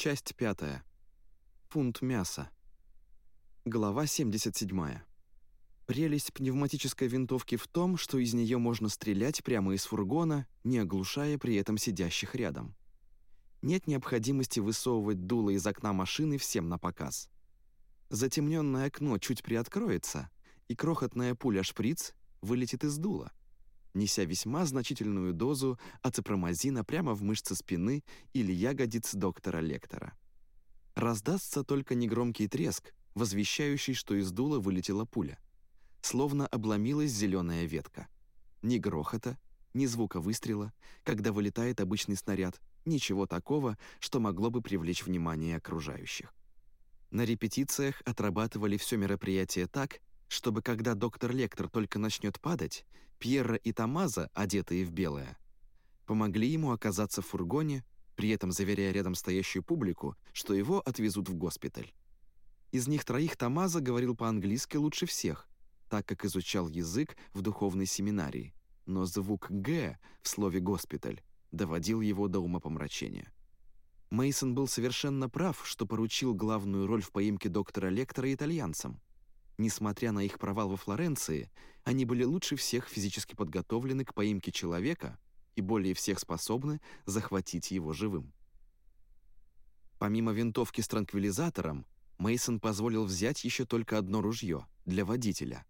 Часть пятая. Фунт мяса. Глава 77. Прелесть пневматической винтовки в том, что из нее можно стрелять прямо из фургона, не оглушая при этом сидящих рядом. Нет необходимости высовывать дуло из окна машины всем на показ. Затемненное окно чуть приоткроется, и крохотная пуля-шприц вылетит из дула неся весьма значительную дозу ацепромазина прямо в мышцы спины или ягодиц доктора Лектора. Раздастся только негромкий треск, возвещающий, что из дула вылетела пуля. Словно обломилась зеленая ветка. Ни грохота, ни звука выстрела, когда вылетает обычный снаряд, ничего такого, что могло бы привлечь внимание окружающих. На репетициях отрабатывали все мероприятие так, чтобы когда доктор Лектор только начнет падать, Пьерро и Тамаза, одетые в белое, помогли ему оказаться в фургоне, при этом заверяя рядом стоящую публику, что его отвезут в госпиталь. Из них троих Тамаза говорил по-английски лучше всех, так как изучал язык в духовной семинарии, но звук «г» в слове «госпиталь» доводил его до умопомрачения. Мейсон был совершенно прав, что поручил главную роль в поимке доктора Лектора итальянцам. Несмотря на их провал во Флоренции, они были лучше всех физически подготовлены к поимке человека и более всех способны захватить его живым. Помимо винтовки с транквилизатором, Мейсон позволил взять еще только одно ружье для водителя.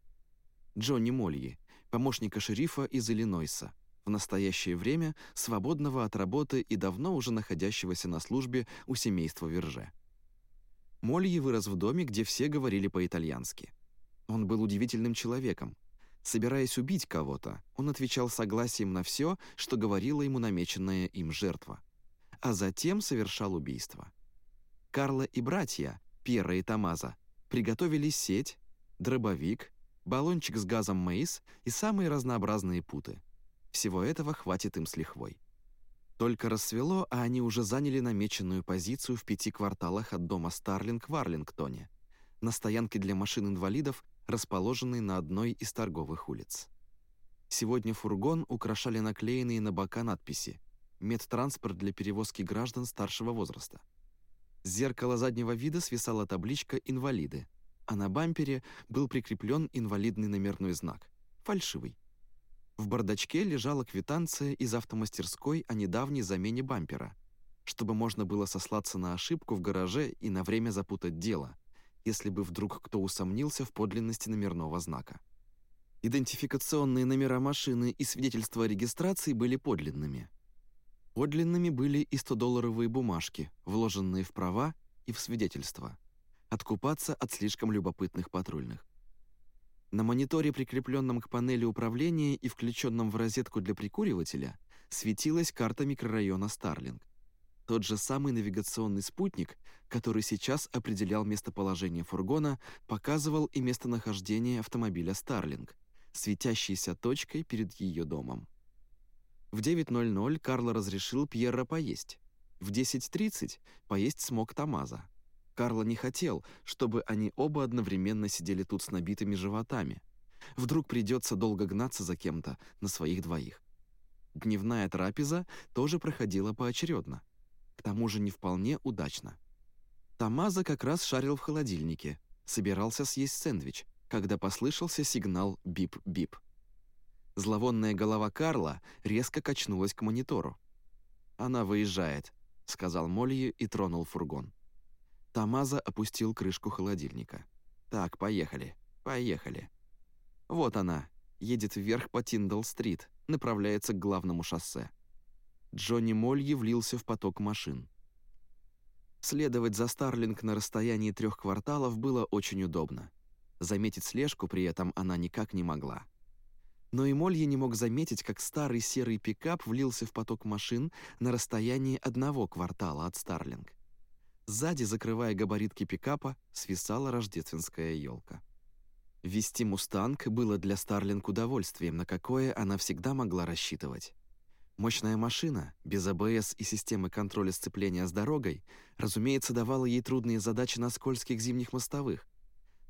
Джонни Мольи, помощника шерифа из Иллинойса, в настоящее время свободного от работы и давно уже находящегося на службе у семейства Верже. Мольи вырос в доме, где все говорили по-итальянски. Он был удивительным человеком. Собираясь убить кого-то, он отвечал согласием на все, что говорила ему намеченная им жертва. А затем совершал убийство. Карла и братья, Пьера и Тамаза, приготовили сеть, дробовик, баллончик с газом Мейс и самые разнообразные путы. Всего этого хватит им с лихвой. Только рассвело, а они уже заняли намеченную позицию в пяти кварталах от дома Старлинг в Арлингтоне, на стоянке для машин инвалидов расположенный на одной из торговых улиц. Сегодня фургон украшали наклеенные на бока надписи «Медтранспорт для перевозки граждан старшего возраста». С зеркала заднего вида свисала табличка «Инвалиды», а на бампере был прикреплен инвалидный номерной знак – фальшивый. В бардачке лежала квитанция из автомастерской о недавней замене бампера, чтобы можно было сослаться на ошибку в гараже и на время запутать дело – если бы вдруг кто усомнился в подлинности номерного знака. Идентификационные номера машины и свидетельства о регистрации были подлинными. Подлинными были и 100-долларовые бумажки, вложенные в права и в свидетельства. Откупаться от слишком любопытных патрульных. На мониторе, прикрепленном к панели управления и включенном в розетку для прикуривателя, светилась карта микрорайона Старлинг. Тот же самый навигационный спутник, который сейчас определял местоположение фургона, показывал и местонахождение автомобиля «Старлинг», светящейся точкой перед ее домом. В 9.00 Карло разрешил Пьерро поесть. В 10.30 поесть смог Тамаза. Карло не хотел, чтобы они оба одновременно сидели тут с набитыми животами. Вдруг придется долго гнаться за кем-то на своих двоих. Дневная трапеза тоже проходила поочередно к тому же не вполне удачно. Тамаза как раз шарил в холодильнике, собирался съесть сэндвич, когда послышался сигнал «бип-бип». Зловонная голова Карла резко качнулась к монитору. «Она выезжает», — сказал Молли и тронул фургон. Тамаза опустил крышку холодильника. «Так, поехали, поехали». Вот она, едет вверх по Тиндал-стрит, направляется к главному шоссе. Джонни Мольи влился в поток машин. Следовать за Старлинг на расстоянии трех кварталов было очень удобно. Заметить слежку при этом она никак не могла. Но и Молье не мог заметить, как старый серый пикап влился в поток машин на расстоянии одного квартала от Старлинг. Сзади, закрывая габаритки пикапа, свисала рождественская елка. Вести «Мустанг» было для Старлинг удовольствием, на какое она всегда могла рассчитывать. Мощная машина, без АБС и системы контроля сцепления с дорогой, разумеется, давала ей трудные задачи на скользких зимних мостовых.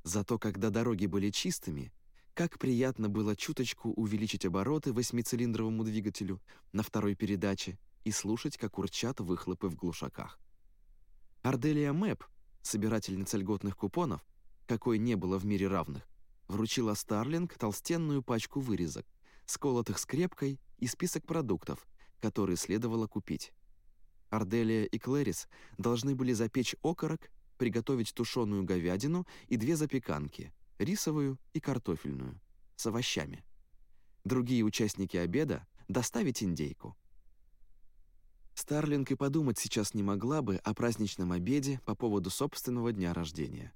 Зато когда дороги были чистыми, как приятно было чуточку увеличить обороты восьмицилиндровому двигателю на второй передаче и слушать, как урчат выхлопы в глушаках. Арделия Мэп, собирательница льготных купонов, какой не было в мире равных, вручила Старлинг толстенную пачку вырезок, сколотых скрепкой и список продуктов, которые следовало купить. Арделия и Клэрис должны были запечь окорок, приготовить тушеную говядину и две запеканки – рисовую и картофельную, с овощами. Другие участники обеда – доставить индейку. Старлинг и подумать сейчас не могла бы о праздничном обеде по поводу собственного дня рождения.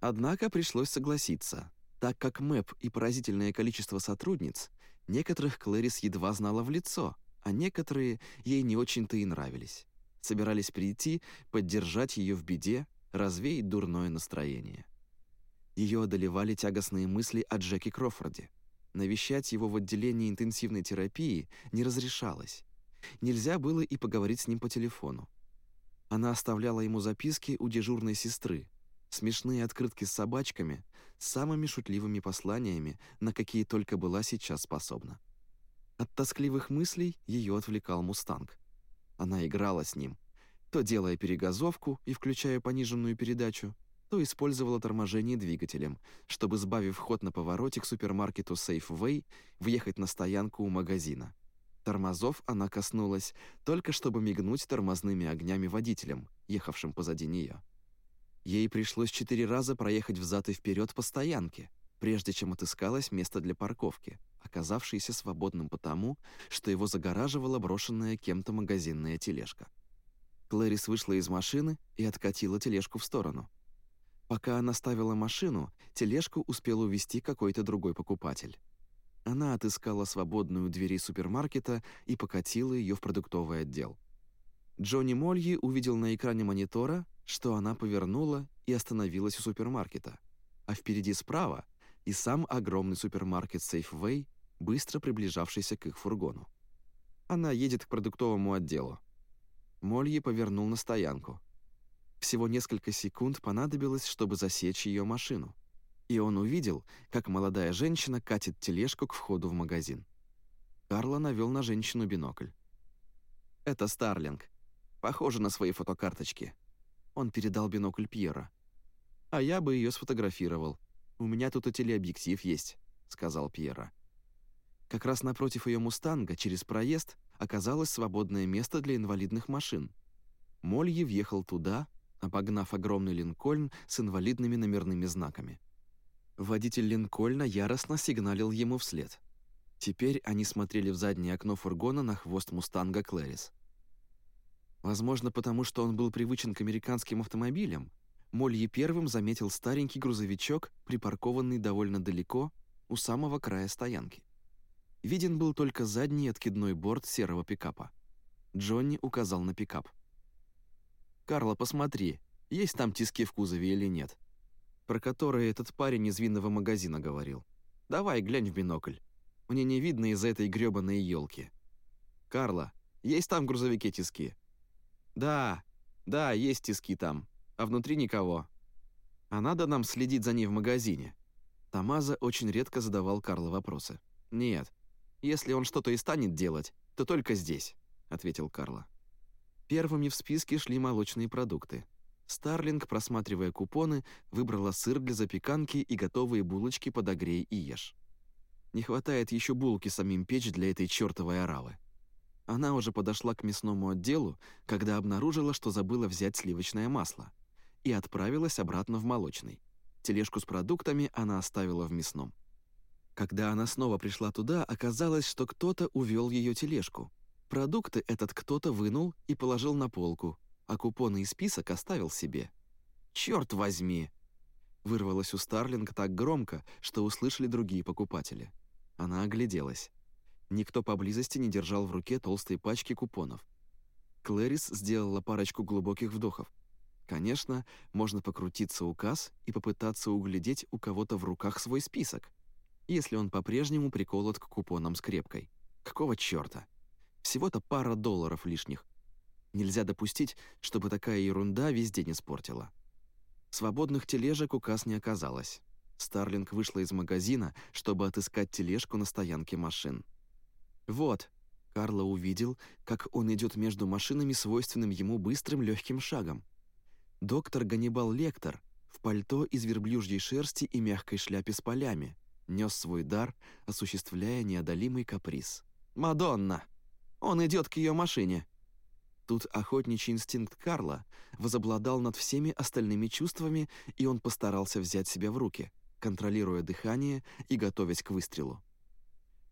Однако пришлось согласиться, так как МЭП и поразительное количество сотрудниц, некоторых Клэрис едва знала в лицо, а некоторые ей не очень-то и нравились. Собирались прийти, поддержать ее в беде, развеять дурное настроение. Ее одолевали тягостные мысли о Джеки Крофорде. Навещать его в отделении интенсивной терапии не разрешалось. Нельзя было и поговорить с ним по телефону. Она оставляла ему записки у дежурной сестры, смешные открытки с собачками, самыми шутливыми посланиями, на какие только была сейчас способна. От тоскливых мыслей ее отвлекал «Мустанг». Она играла с ним, то делая перегазовку и включая пониженную передачу, то использовала торможение двигателем, чтобы, сбавив ход на повороте к супермаркету Safeway, въехать на стоянку у магазина. Тормозов она коснулась, только чтобы мигнуть тормозными огнями водителям, ехавшим позади нее. Ей пришлось четыре раза проехать взад и вперед по стоянке, прежде чем отыскалось место для парковки, оказавшееся свободным потому, что его загораживала брошенная кем-то магазинная тележка. Клэрис вышла из машины и откатила тележку в сторону. Пока она ставила машину, тележку успел увезти какой-то другой покупатель. Она отыскала свободную двери супермаркета и покатила ее в продуктовый отдел. Джонни Мольи увидел на экране монитора, что она повернула и остановилась у супермаркета, а впереди справа и сам огромный супермаркет Safeway, быстро приближавшийся к их фургону. Она едет к продуктовому отделу. Мольи повернул на стоянку. Всего несколько секунд понадобилось, чтобы засечь ее машину. И он увидел, как молодая женщина катит тележку к входу в магазин. Карло навел на женщину бинокль. «Это Старлинг. Похоже на свои фотокарточки». Он передал бинокль Пьера. «А я бы ее сфотографировал. У меня тут и телеобъектив есть», — сказал Пьера. Как раз напротив ее «Мустанга» через проезд оказалось свободное место для инвалидных машин. Молье въехал туда, обогнав огромный Линкольн с инвалидными номерными знаками. Водитель Линкольна яростно сигналил ему вслед. Теперь они смотрели в заднее окно фургона на хвост «Мустанга» Клэрис. Возможно, потому что он был привычен к американским автомобилям, Молье первым заметил старенький грузовичок, припаркованный довольно далеко, у самого края стоянки. Виден был только задний откидной борт серого пикапа. Джонни указал на пикап. «Карло, посмотри, есть там тиски в кузове или нет?» Про которые этот парень из винного магазина говорил. «Давай, глянь в бинокль. Мне не видно из-за этой грёбаной елки. «Карло, есть там в грузовике тиски?» «Да, да, есть тиски там, а внутри никого. А надо нам следить за ней в магазине?» Тамаза очень редко задавал Карло вопросы. «Нет, если он что-то и станет делать, то только здесь», — ответил Карло. Первыми в списке шли молочные продукты. Старлинг, просматривая купоны, выбрала сыр для запеканки и готовые булочки «Подогрей и ешь». Не хватает еще булки самим печь для этой чертовой оравы. Она уже подошла к мясному отделу, когда обнаружила, что забыла взять сливочное масло, и отправилась обратно в молочный. Тележку с продуктами она оставила в мясном. Когда она снова пришла туда, оказалось, что кто-то увел ее тележку. Продукты этот кто-то вынул и положил на полку, а купоны и список оставил себе. «Черт возьми!» Вырвалось у Старлинг так громко, что услышали другие покупатели. Она огляделась. Никто поблизости не держал в руке толстой пачки купонов. Клэрис сделала парочку глубоких вдохов. Конечно, можно покрутиться указ и попытаться углядеть у кого-то в руках свой список если он по-прежнему приколот к купонам скрепкой. Какого чёрта? Всего-то пара долларов лишних. Нельзя допустить, чтобы такая ерунда весь день испортила. Свободных тележек указ не оказалось. Старлинг вышла из магазина, чтобы отыскать тележку на стоянке машин. «Вот», — Карло увидел, как он идет между машинами свойственным ему быстрым легким шагом. Доктор Ганнибал Лектор в пальто из верблюжьей шерсти и мягкой шляпе с полями нес свой дар, осуществляя неодолимый каприз. «Мадонна! Он идет к ее машине!» Тут охотничий инстинкт Карла возобладал над всеми остальными чувствами, и он постарался взять себя в руки, контролируя дыхание и готовясь к выстрелу.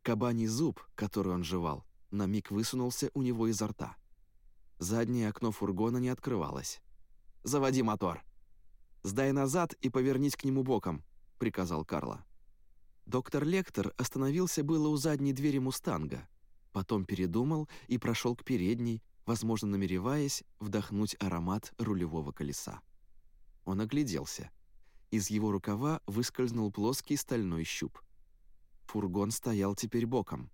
Кабаний зуб, который он жевал, на миг высунулся у него изо рта. Заднее окно фургона не открывалось. «Заводи мотор!» «Сдай назад и повернись к нему боком», — приказал Карла. Доктор Лектор остановился было у задней двери «Мустанга», потом передумал и прошел к передней, возможно, намереваясь вдохнуть аромат рулевого колеса. Он огляделся. Из его рукава выскользнул плоский стальной щуп. Фургон стоял теперь боком.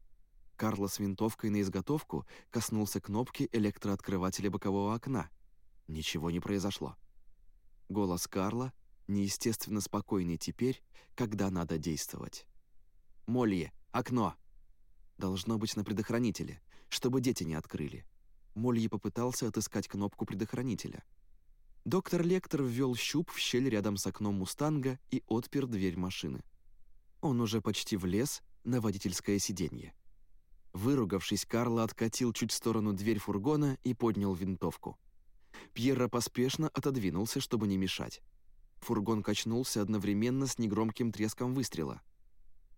Карло с винтовкой на изготовку коснулся кнопки электрооткрывателя бокового окна. Ничего не произошло. Голос Карла неестественно спокойный теперь, когда надо действовать. «Молли, окно!» Должно быть на предохранителе, чтобы дети не открыли. Молли попытался отыскать кнопку предохранителя. Доктор Лектор ввел щуп в щель рядом с окном «Мустанга» и отпер дверь машины. Он уже почти влез на водительское сиденье. Выругавшись, Карло откатил чуть в сторону дверь фургона и поднял винтовку. Пьерро поспешно отодвинулся, чтобы не мешать. Фургон качнулся одновременно с негромким треском выстрела.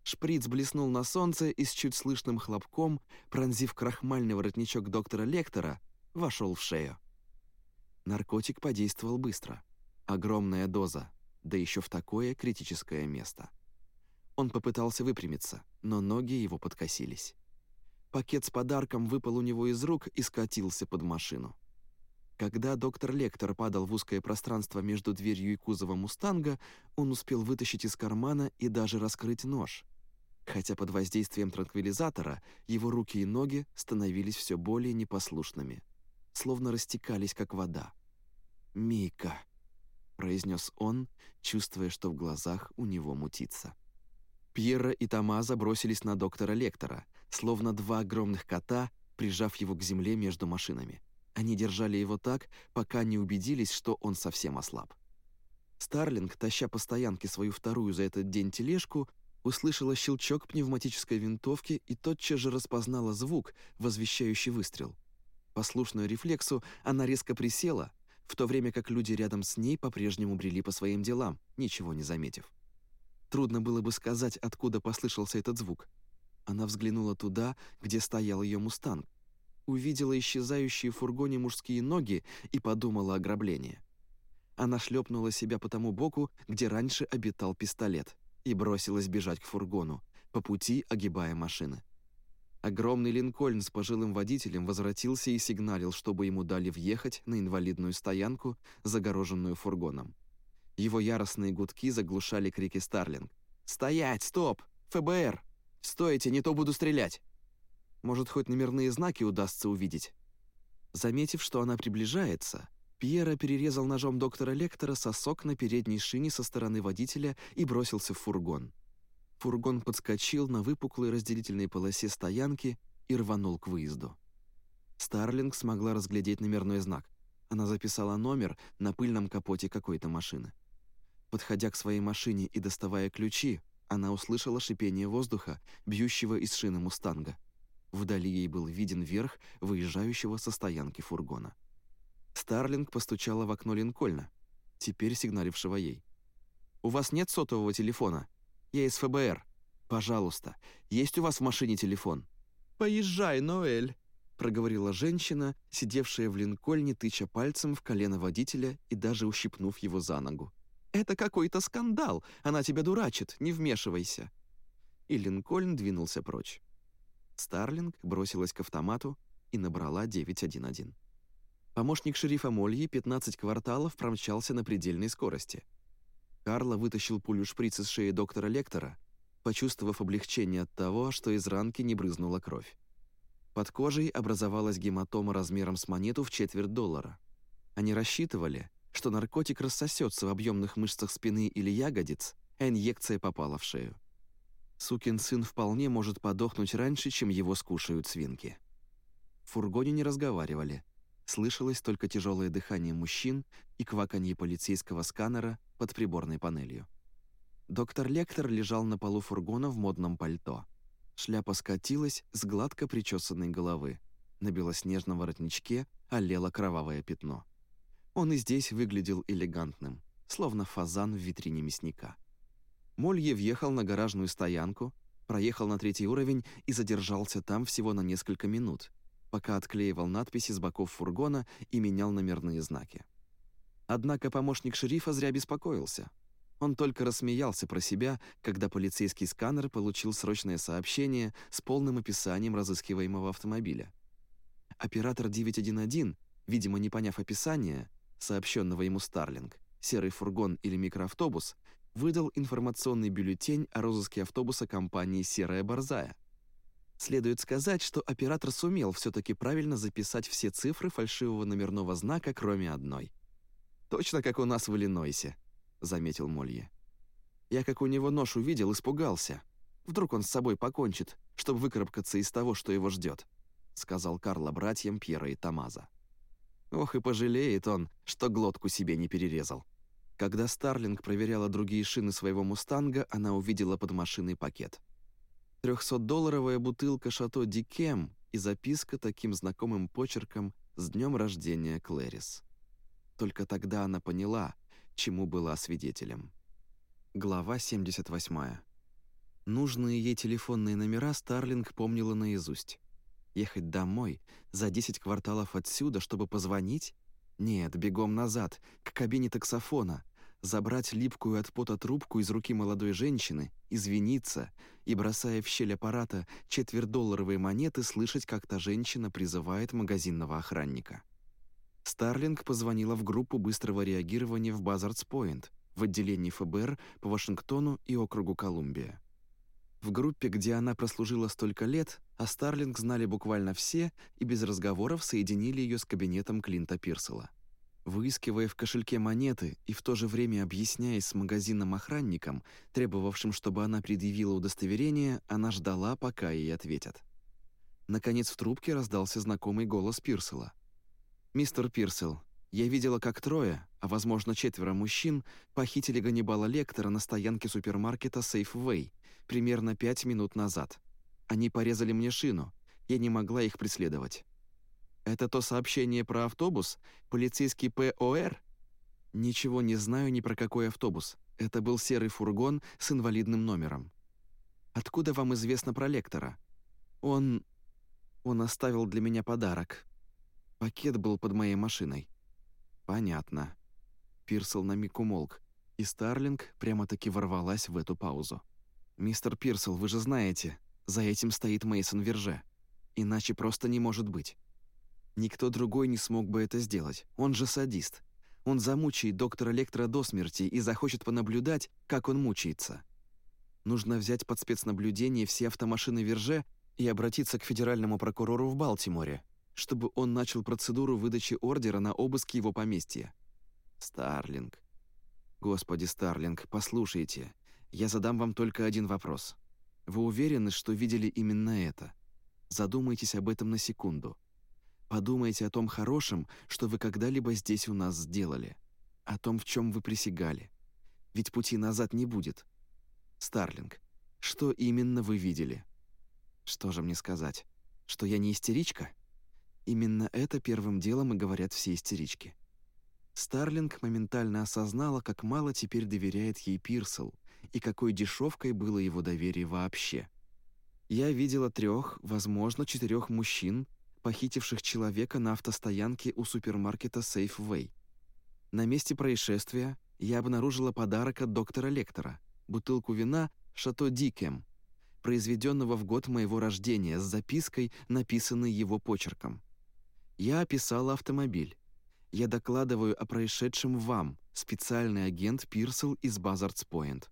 Шприц блеснул на солнце и с чуть слышным хлопком, пронзив крахмальный воротничок доктора Лектора, вошел в шею. Наркотик подействовал быстро. Огромная доза, да еще в такое критическое место. Он попытался выпрямиться, но ноги его подкосились. Пакет с подарком выпал у него из рук и скатился под машину. Когда доктор Лектор падал в узкое пространство между дверью и кузовом «Мустанга», он успел вытащить из кармана и даже раскрыть нож. Хотя под воздействием транквилизатора его руки и ноги становились все более непослушными, словно растекались, как вода. «Мика», — произнес он, чувствуя, что в глазах у него мутится. Пьера и Тамаза бросились на доктора Лектора, словно два огромных кота, прижав его к земле между машинами. Они держали его так, пока не убедились, что он совсем ослаб. Старлинг, таща по стоянке свою вторую за этот день тележку, услышала щелчок пневматической винтовки и тотчас же распознала звук, возвещающий выстрел. Послушную рефлексу, она резко присела, в то время как люди рядом с ней по-прежнему брели по своим делам, ничего не заметив. Трудно было бы сказать, откуда послышался этот звук. Она взглянула туда, где стоял ее мустанг, увидела исчезающие в фургоне мужские ноги и подумала о граблении. Она шлепнула себя по тому боку, где раньше обитал пистолет, и бросилась бежать к фургону, по пути огибая машины. Огромный Линкольн с пожилым водителем возвратился и сигналил, чтобы ему дали въехать на инвалидную стоянку, загороженную фургоном. Его яростные гудки заглушали крики Старлинг. «Стоять! Стоп! ФБР! Стойте, не то буду стрелять!» Может, хоть номерные знаки удастся увидеть. Заметив, что она приближается, Пьера перерезал ножом доктора Лектора сосок на передней шине со стороны водителя и бросился в фургон. Фургон подскочил на выпуклой разделительной полосе стоянки и рванул к выезду. Старлинг смогла разглядеть номерной знак. Она записала номер на пыльном капоте какой-то машины. Подходя к своей машине и доставая ключи, она услышала шипение воздуха, бьющего из шины «Мустанга». Вдали ей был виден верх выезжающего со стоянки фургона. Старлинг постучала в окно Линкольна, теперь сигналившего ей. «У вас нет сотового телефона? Я из ФБР. Пожалуйста, есть у вас в машине телефон?» «Поезжай, Ноэль», — проговорила женщина, сидевшая в Линкольне, тыча пальцем в колено водителя и даже ущипнув его за ногу. «Это какой-то скандал! Она тебя дурачит, не вмешивайся!» И Линкольн двинулся прочь. Старлинг бросилась к автомату и набрала 911. Помощник шерифа Мольи 15 кварталов промчался на предельной скорости. Карло вытащил пулю шприц из шеи доктора Лектора, почувствовав облегчение от того, что из ранки не брызнула кровь. Под кожей образовалась гематома размером с монету в четверть доллара. Они рассчитывали, что наркотик рассосется в объемных мышцах спины или ягодиц, а инъекция попала в шею. Сукин сын вполне может подохнуть раньше, чем его скушают свинки. В фургоне не разговаривали. слышалось только тяжелое дыхание мужчин и кваканье полицейского сканера под приборной панелью. Доктор Лектор лежал на полу фургона в модном пальто. Шляпа скатилась с гладко причесанной головы. На белоснежном воротничке олело кровавое пятно. Он и здесь выглядел элегантным, словно фазан в витрине мясника. Молье въехал на гаражную стоянку, проехал на третий уровень и задержался там всего на несколько минут, пока отклеивал надписи с боков фургона и менял номерные знаки. Однако помощник шерифа зря беспокоился. Он только рассмеялся про себя, когда полицейский сканер получил срочное сообщение с полным описанием разыскиваемого автомобиля. Оператор 911, видимо, не поняв описания, сообщенного ему Старлинг, серый фургон или микроавтобус, выдал информационный бюллетень о розыске автобуса компании «Серая Борзая». Следует сказать, что оператор сумел все-таки правильно записать все цифры фальшивого номерного знака, кроме одной. «Точно как у нас в Иллинойсе», — заметил Молье. «Я как у него нож увидел, испугался. Вдруг он с собой покончит, чтобы выкарабкаться из того, что его ждет», — сказал Карло братьям Пьера и Тамаза. Ох и пожалеет он, что глотку себе не перерезал. Когда Старлинг проверяла другие шины своего «Мустанга», она увидела под машиной пакет. Трехсотдолларовая бутылка «Шато Дикем» и записка таким знакомым почерком «С днем рождения, Клэрис». Только тогда она поняла, чему была свидетелем. Глава 78. Нужные ей телефонные номера Старлинг помнила наизусть. Ехать домой, за 10 кварталов отсюда, чтобы позвонить? Нет, бегом назад, к кабине таксофона, забрать липкую от пота трубку из руки молодой женщины, извиниться и, бросая в щель аппарата четвертьдолларовые монеты, слышать, как та женщина призывает магазинного охранника. Старлинг позвонила в группу быстрого реагирования в Базардс-Пойнт, в отделении ФБР по Вашингтону и округу Колумбия. В группе, где она прослужила столько лет, о Старлинг знали буквально все и без разговоров соединили ее с кабинетом Клинта Пирсела. Выискивая в кошельке монеты и в то же время объясняясь с магазинным охранником, требовавшим, чтобы она предъявила удостоверение, она ждала, пока ей ответят. Наконец в трубке раздался знакомый голос Пирсела. «Мистер Пирсел, я видела, как трое, а возможно четверо мужчин, похитили Ганнибала Лектора на стоянке супермаркета Safeway примерно пять минут назад. Они порезали мне шину, я не могла их преследовать. Это то сообщение про автобус? Полицейский ПОР? Ничего не знаю ни про какой автобус. Это был серый фургон с инвалидным номером. Откуда вам известно про лектора? Он... он оставил для меня подарок. Пакет был под моей машиной. Понятно. Пирсел на миг умолк, и Старлинг прямо-таки ворвалась в эту паузу. «Мистер Пирсел, вы же знаете, за этим стоит Мейсон Верже. Иначе просто не может быть. Никто другой не смог бы это сделать. Он же садист. Он замучает доктора Лектора до смерти и захочет понаблюдать, как он мучается. Нужно взять под спецнаблюдение все автомашины Верже и обратиться к федеральному прокурору в Балтиморе, чтобы он начал процедуру выдачи ордера на обыск его поместья. Старлинг. Господи, Старлинг, послушайте. Я задам вам только один вопрос. Вы уверены, что видели именно это? Задумайтесь об этом на секунду. Подумайте о том хорошем, что вы когда-либо здесь у нас сделали. О том, в чем вы присягали. Ведь пути назад не будет. Старлинг, что именно вы видели? Что же мне сказать? Что я не истеричка? Именно это первым делом и говорят все истерички. Старлинг моментально осознала, как мало теперь доверяет ей Пирсел и какой дешевкой было его доверие вообще. Я видела трех, возможно, четырех мужчин, похитивших человека на автостоянке у супермаркета Safeway. На месте происшествия я обнаружила подарок от доктора Лектора, бутылку вина «Шато Дикем», произведенного в год моего рождения с запиской, написанной его почерком. Я описала автомобиль. Я докладываю о происшедшем вам, специальный агент Пирсел из Базардс-Пойнт.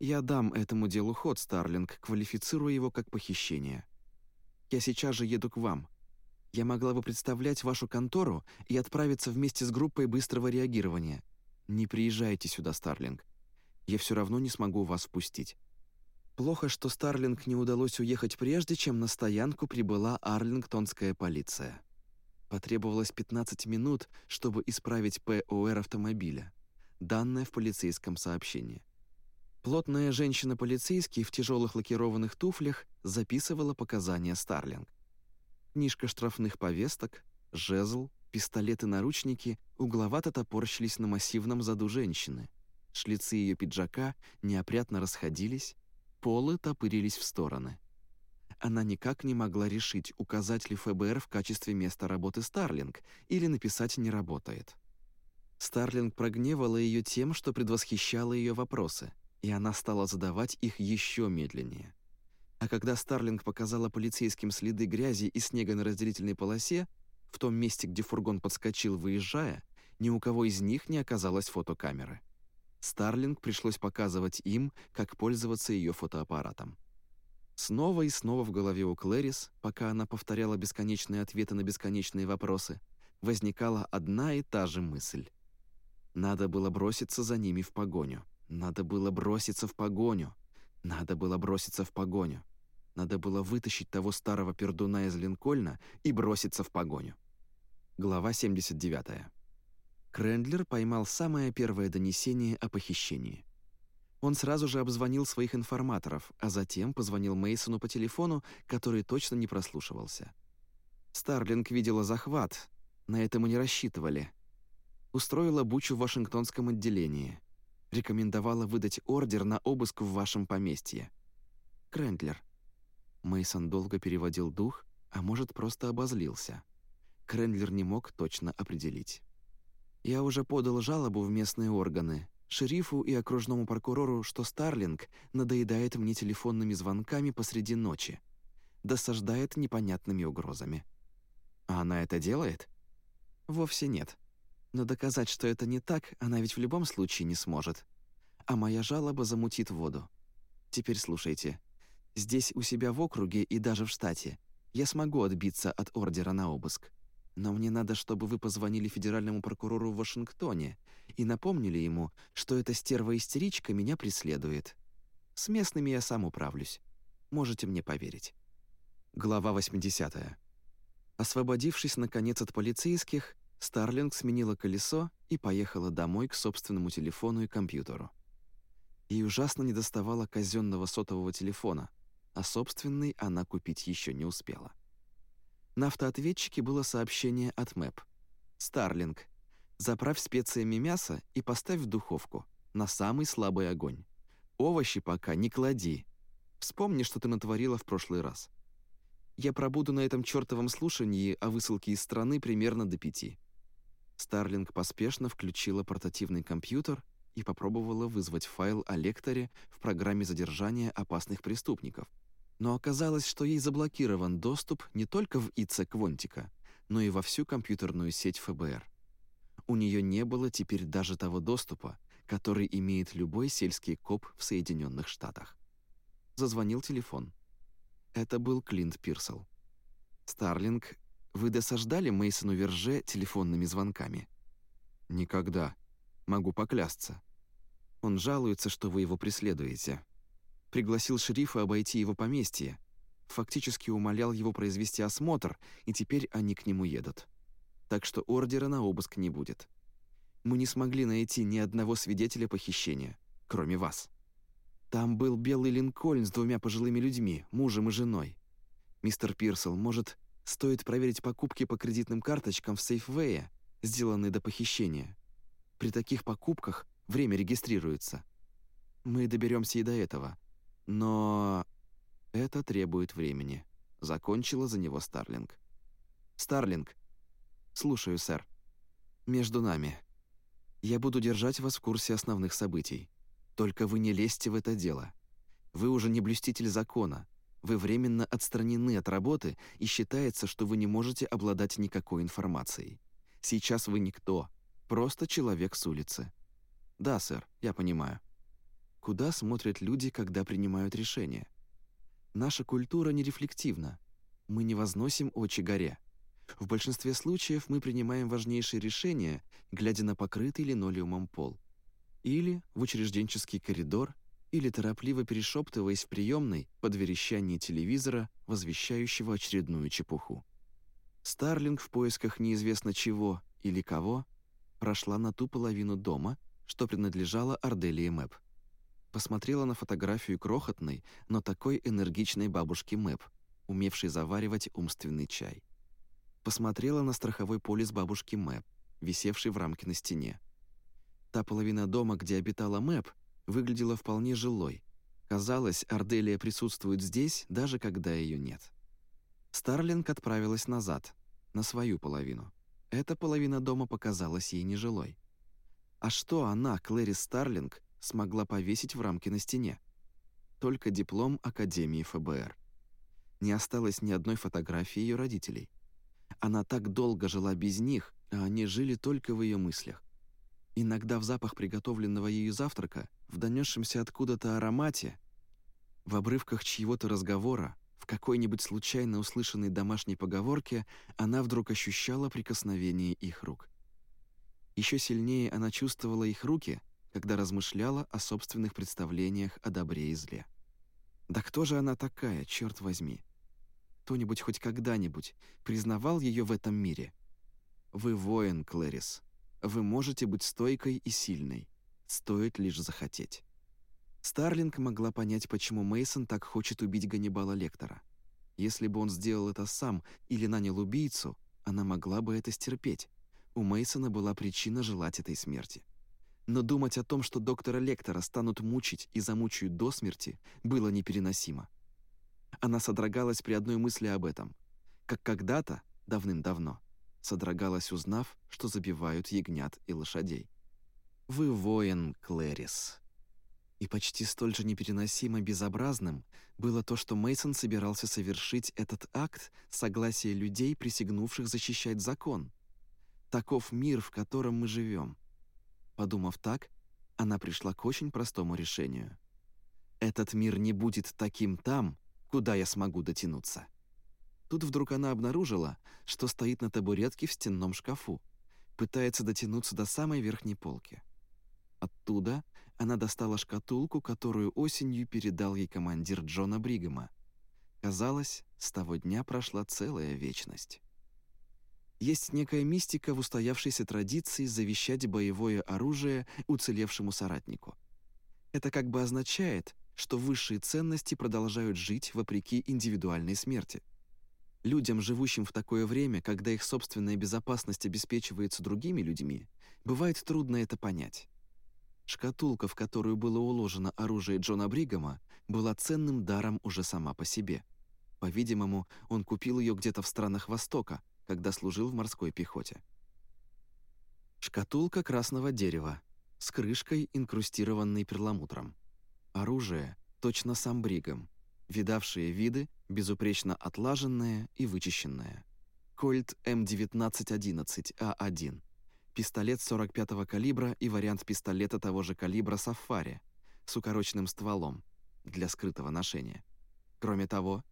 Я дам этому делу ход, Старлинг, квалифицируя его как похищение. Я сейчас же еду к вам. Я могла бы представлять вашу контору и отправиться вместе с группой быстрого реагирования. Не приезжайте сюда, Старлинг. Я все равно не смогу вас впустить. Плохо, что Старлинг не удалось уехать прежде, чем на стоянку прибыла Арлингтонская полиция. Потребовалось 15 минут, чтобы исправить ПОР автомобиля, данное в полицейском сообщении. Плотная женщина-полицейский в тяжелых лакированных туфлях записывала показания Старлинг. Книжка штрафных повесток, жезл, пистолеты-наручники угловато топорщились на массивном заду женщины. Шлицы ее пиджака неопрятно расходились, полы топырились в стороны. Она никак не могла решить, указать ли ФБР в качестве места работы Старлинг или написать «не работает». Старлинг прогневала ее тем, что предвосхищала ее вопросы, и она стала задавать их еще медленнее. А когда Старлинг показала полицейским следы грязи и снега на разделительной полосе, в том месте, где фургон подскочил, выезжая, ни у кого из них не оказалось фотокамеры. Старлинг пришлось показывать им, как пользоваться ее фотоаппаратом. Снова и снова в голове у Клэрис, пока она повторяла бесконечные ответы на бесконечные вопросы, возникала одна и та же мысль. Надо было броситься за ними в погоню. Надо было броситься в погоню. Надо было броситься в погоню. Надо было вытащить того старого пердуна из Линкольна и броситься в погоню. Глава 79. Крендлер поймал самое первое донесение о похищении. Он сразу же обзвонил своих информаторов, а затем позвонил Мейсону по телефону, который точно не прослушивался. Старлинг видела захват, на это мы не рассчитывали. Устроила бучу в Вашингтонском отделении. Рекомендовала выдать ордер на обыск в вашем поместье. Крендлер. Мейсон долго переводил дух, а может, просто обозлился. Крендлер не мог точно определить. «Я уже подал жалобу в местные органы, шерифу и окружному прокурору, что Старлинг надоедает мне телефонными звонками посреди ночи, досаждает непонятными угрозами. А она это делает? Вовсе нет. Но доказать, что это не так, она ведь в любом случае не сможет. А моя жалоба замутит воду. Теперь слушайте. Здесь у себя в округе и даже в штате я смогу отбиться от ордера на обыск. Но мне надо, чтобы вы позвонили федеральному прокурору в Вашингтоне и напомнили ему, что эта стерва-истеричка меня преследует. С местными я сам управлюсь. Можете мне поверить. Глава 80. Освободившись, наконец, от полицейских, Старлинг сменила колесо и поехала домой к собственному телефону и компьютеру. Ей ужасно недоставало казенного сотового телефона, а собственный она купить еще не успела. На автоответчике было сообщение от МЭП. «Старлинг, заправь специями мясо и поставь в духовку, на самый слабый огонь. Овощи пока не клади. Вспомни, что ты натворила в прошлый раз. Я пробуду на этом чертовом слушании о высылке из страны примерно до пяти». Старлинг поспешно включила портативный компьютер и попробовала вызвать файл о лекторе в программе задержания опасных преступников — но оказалось, что ей заблокирован доступ не только в ИЦ Квонтика, но и во всю компьютерную сеть ФБР. У нее не было теперь даже того доступа, который имеет любой сельский коп в Соединенных Штатах. Зазвонил телефон. Это был Клинт Пирсел. «Старлинг, вы досаждали Мейсону Верже телефонными звонками?» «Никогда. Могу поклясться. Он жалуется, что вы его преследуете пригласил шерифа обойти его поместье, фактически умолял его произвести осмотр, и теперь они к нему едут. Так что ордера на обыск не будет. Мы не смогли найти ни одного свидетеля похищения, кроме вас. Там был белый линкольн с двумя пожилыми людьми, мужем и женой. Мистер Пирсел, может, стоит проверить покупки по кредитным карточкам в Сейфвее, сделанные до похищения? При таких покупках время регистрируется. Мы доберемся и до этого. Но это требует времени. Закончила за него Старлинг. Старлинг. Слушаю, сэр. Между нами. Я буду держать вас в курсе основных событий. Только вы не лезьте в это дело. Вы уже не блюститель закона. Вы временно отстранены от работы, и считается, что вы не можете обладать никакой информацией. Сейчас вы никто, просто человек с улицы. Да, сэр, я понимаю куда смотрят люди, когда принимают решения. Наша культура нерефлективна. Мы не возносим очи горе. В большинстве случаев мы принимаем важнейшие решения, глядя на покрытый линолеумом пол. Или в учрежденческий коридор, или торопливо перешептываясь в приемной под верещание телевизора, возвещающего очередную чепуху. Старлинг в поисках неизвестно чего или кого прошла на ту половину дома, что принадлежала Арделии Мэп. Посмотрела на фотографию крохотной, но такой энергичной бабушки Мэп, умевшей заваривать умственный чай. Посмотрела на страховой полис бабушки Мэп, висевший в рамке на стене. Та половина дома, где обитала Мэп, выглядела вполне жилой. Казалось, Арделия присутствует здесь, даже когда ее нет. Старлинг отправилась назад, на свою половину. Эта половина дома показалась ей нежилой. А что она, Клэри Старлинг, смогла повесить в рамке на стене? Только диплом Академии ФБР. Не осталось ни одной фотографии ее родителей. Она так долго жила без них, а они жили только в ее мыслях. Иногда в запах приготовленного ею завтрака, в донесшемся откуда-то аромате, в обрывках чьего-то разговора, в какой-нибудь случайно услышанной домашней поговорке она вдруг ощущала прикосновение их рук. Еще сильнее она чувствовала их руки, когда размышляла о собственных представлениях о добре и зле. Да кто же она такая, черт возьми? Кто-нибудь хоть когда-нибудь признавал ее в этом мире? Вы воин, Клэрис. Вы можете быть стойкой и сильной. Стоит лишь захотеть. Старлинг могла понять, почему Мейсон так хочет убить Ганнибала Лектора. Если бы он сделал это сам или нанял убийцу, она могла бы это стерпеть. У Мейсона была причина желать этой смерти. Но думать о том, что доктора Лектора станут мучить и замучают до смерти, было непереносимо. Она содрогалась при одной мысли об этом, как когда-то, давным-давно, содрогалась, узнав, что забивают ягнят и лошадей. «Вы воин, Клэрис». И почти столь же непереносимо безобразным было то, что Мейсон собирался совершить этот акт согласия людей, присягнувших защищать закон. Таков мир, в котором мы живем. Подумав так, она пришла к очень простому решению. Этот мир не будет таким там, куда я смогу дотянуться. Тут вдруг она обнаружила, что стоит на табуретке в стенном шкафу, пытается дотянуться до самой верхней полки. Оттуда она достала шкатулку, которую осенью передал ей командир Джона Бригама. Казалось, с того дня прошла целая вечность. Есть некая мистика в устоявшейся традиции завещать боевое оружие уцелевшему соратнику. Это как бы означает, что высшие ценности продолжают жить вопреки индивидуальной смерти. Людям, живущим в такое время, когда их собственная безопасность обеспечивается другими людьми, бывает трудно это понять. Шкатулка, в которую было уложено оружие Джона Бригама, была ценным даром уже сама по себе. По-видимому, он купил ее где-то в странах Востока, когда служил в морской пехоте. Шкатулка красного дерева, с крышкой, инкрустированной перламутром. Оружие, точно сам Бригам, видавшие виды, безупречно отлаженное и вычищенное. Кольт М1911А1. Пистолет 45-го калибра и вариант пистолета того же калибра Сафари с укороченным стволом для скрытого ношения. Кроме того,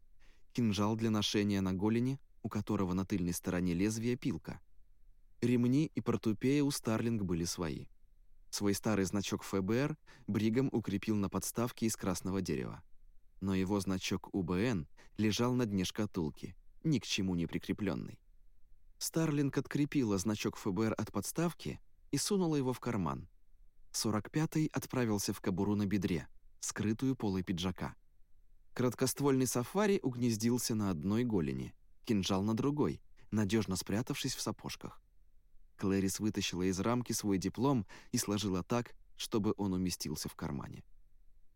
кинжал для ношения на голени, у которого на тыльной стороне лезвия пилка. Ремни и портупея у Старлинг были свои. Свой старый значок ФБР Бригам укрепил на подставке из красного дерева но его значок УБН лежал на дне шкатулки, ни к чему не прикрепленный. Старлинг открепила значок ФБР от подставки и сунула его в карман. 45-й отправился в кобуру на бедре, скрытую полой пиджака. Краткоствольный сафари угнездился на одной голени, кинжал на другой, надежно спрятавшись в сапожках. Клэрис вытащила из рамки свой диплом и сложила так, чтобы он уместился в кармане.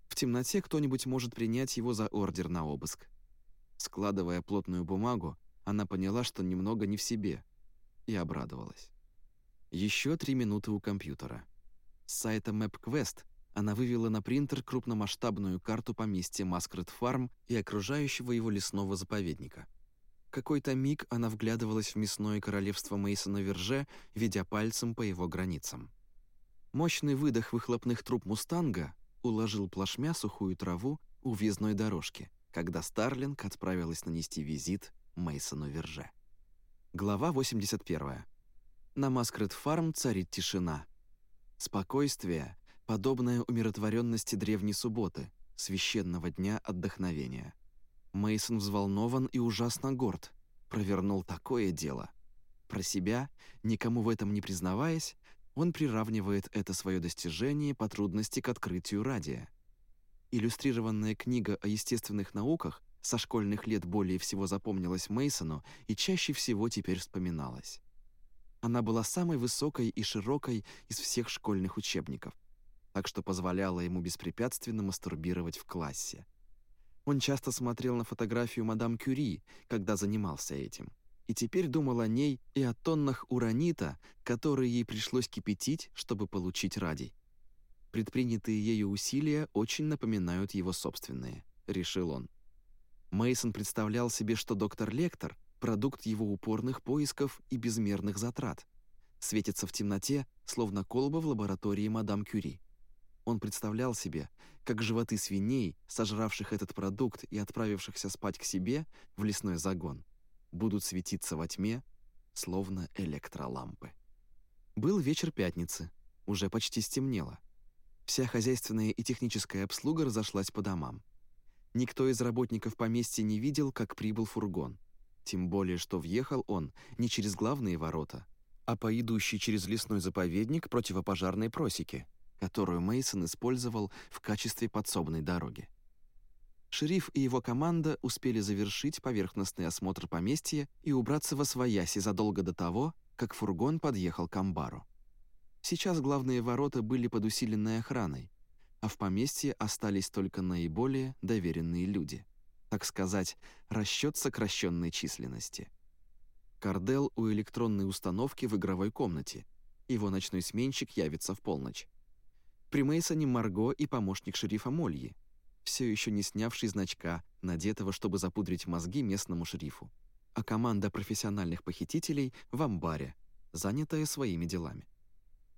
В темноте кто-нибудь может принять его за ордер на обыск. Складывая плотную бумагу, она поняла, что немного не в себе, и обрадовалась. Еще три минуты у компьютера. С сайта MapQuest она вывела на принтер крупномасштабную карту поместья Маскрет Фарм и окружающего его лесного заповедника. Какой-то миг она вглядывалась в мясное королевство Мейсона Верже, ведя пальцем по его границам. Мощный выдох выхлопных труб «Мустанга» уложил плашмя сухую траву у въездной дорожки, когда Старлинг отправилась нанести визит Мейсону Верже. Глава 81. На Маскрет Фарм царит тишина. Спокойствие, подобное умиротворенности древней субботы, священного дня отдохновения. Мейсон взволнован и ужасно горд, провернул такое дело. Про себя, никому в этом не признаваясь, он приравнивает это свое достижение по трудности к открытию радия. Иллюстрированная книга о естественных науках со школьных лет более всего запомнилась Мейсону и чаще всего теперь вспоминалась. Она была самой высокой и широкой из всех школьных учебников, так что позволяла ему беспрепятственно мастурбировать в классе. Он часто смотрел на фотографию мадам Кюри, когда занимался этим, и теперь думал о ней и о тоннах уранита, которые ей пришлось кипятить, чтобы получить радий. Предпринятые ею усилия очень напоминают его собственные, решил он. Мейсон представлял себе, что доктор Лектор — продукт его упорных поисков и безмерных затрат. Светится в темноте, словно колба в лаборатории мадам Кюри. Он представлял себе, как животы свиней, сожравших этот продукт и отправившихся спать к себе в лесной загон, будут светиться во тьме, словно электролампы. Был вечер пятницы, уже почти стемнело. Вся хозяйственная и техническая обслуга разошлась по домам. Никто из работников поместья не видел, как прибыл фургон. Тем более, что въехал он не через главные ворота, а по идущей через лесной заповедник противопожарной просеки, которую Мейсон использовал в качестве подсобной дороги. Шериф и его команда успели завершить поверхностный осмотр поместья и убраться во свояси задолго до того, как фургон подъехал к амбару. Сейчас главные ворота были под усиленной охраной, а в поместье остались только наиболее доверенные люди. Так сказать, расчет сокращенной численности. Кардел у электронной установки в игровой комнате. Его ночной сменщик явится в полночь. При Мейсоне Марго и помощник шерифа Мольи, все еще не снявший значка, надетого, чтобы запудрить мозги местному шерифу. А команда профессиональных похитителей в амбаре, занятая своими делами.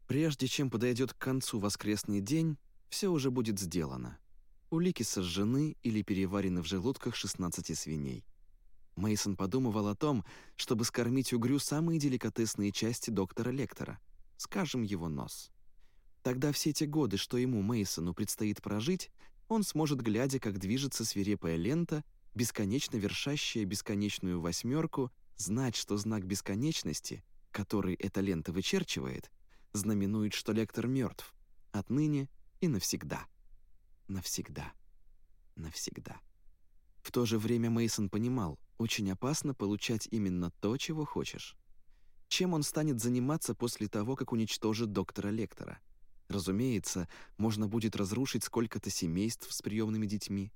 Прежде чем подойдет к концу воскресный день, все уже будет сделано. Улики сожжены или переварены в желудках 16 свиней. Мейсон подумывал о том, чтобы скормить угрю самые деликатесные части доктора Лектора, скажем, его нос. Тогда все те годы, что ему, Мейсону, предстоит прожить, он сможет, глядя, как движется свирепая лента, бесконечно вершащая бесконечную восьмерку, знать, что знак бесконечности, который эта лента вычерчивает, знаменует, что лектор мертв, отныне и навсегда. Навсегда. Навсегда. В то же время Мейсон понимал, очень опасно получать именно то, чего хочешь. Чем он станет заниматься после того, как уничтожит доктора Лектора? Разумеется, можно будет разрушить сколько-то семейств с приемными детьми,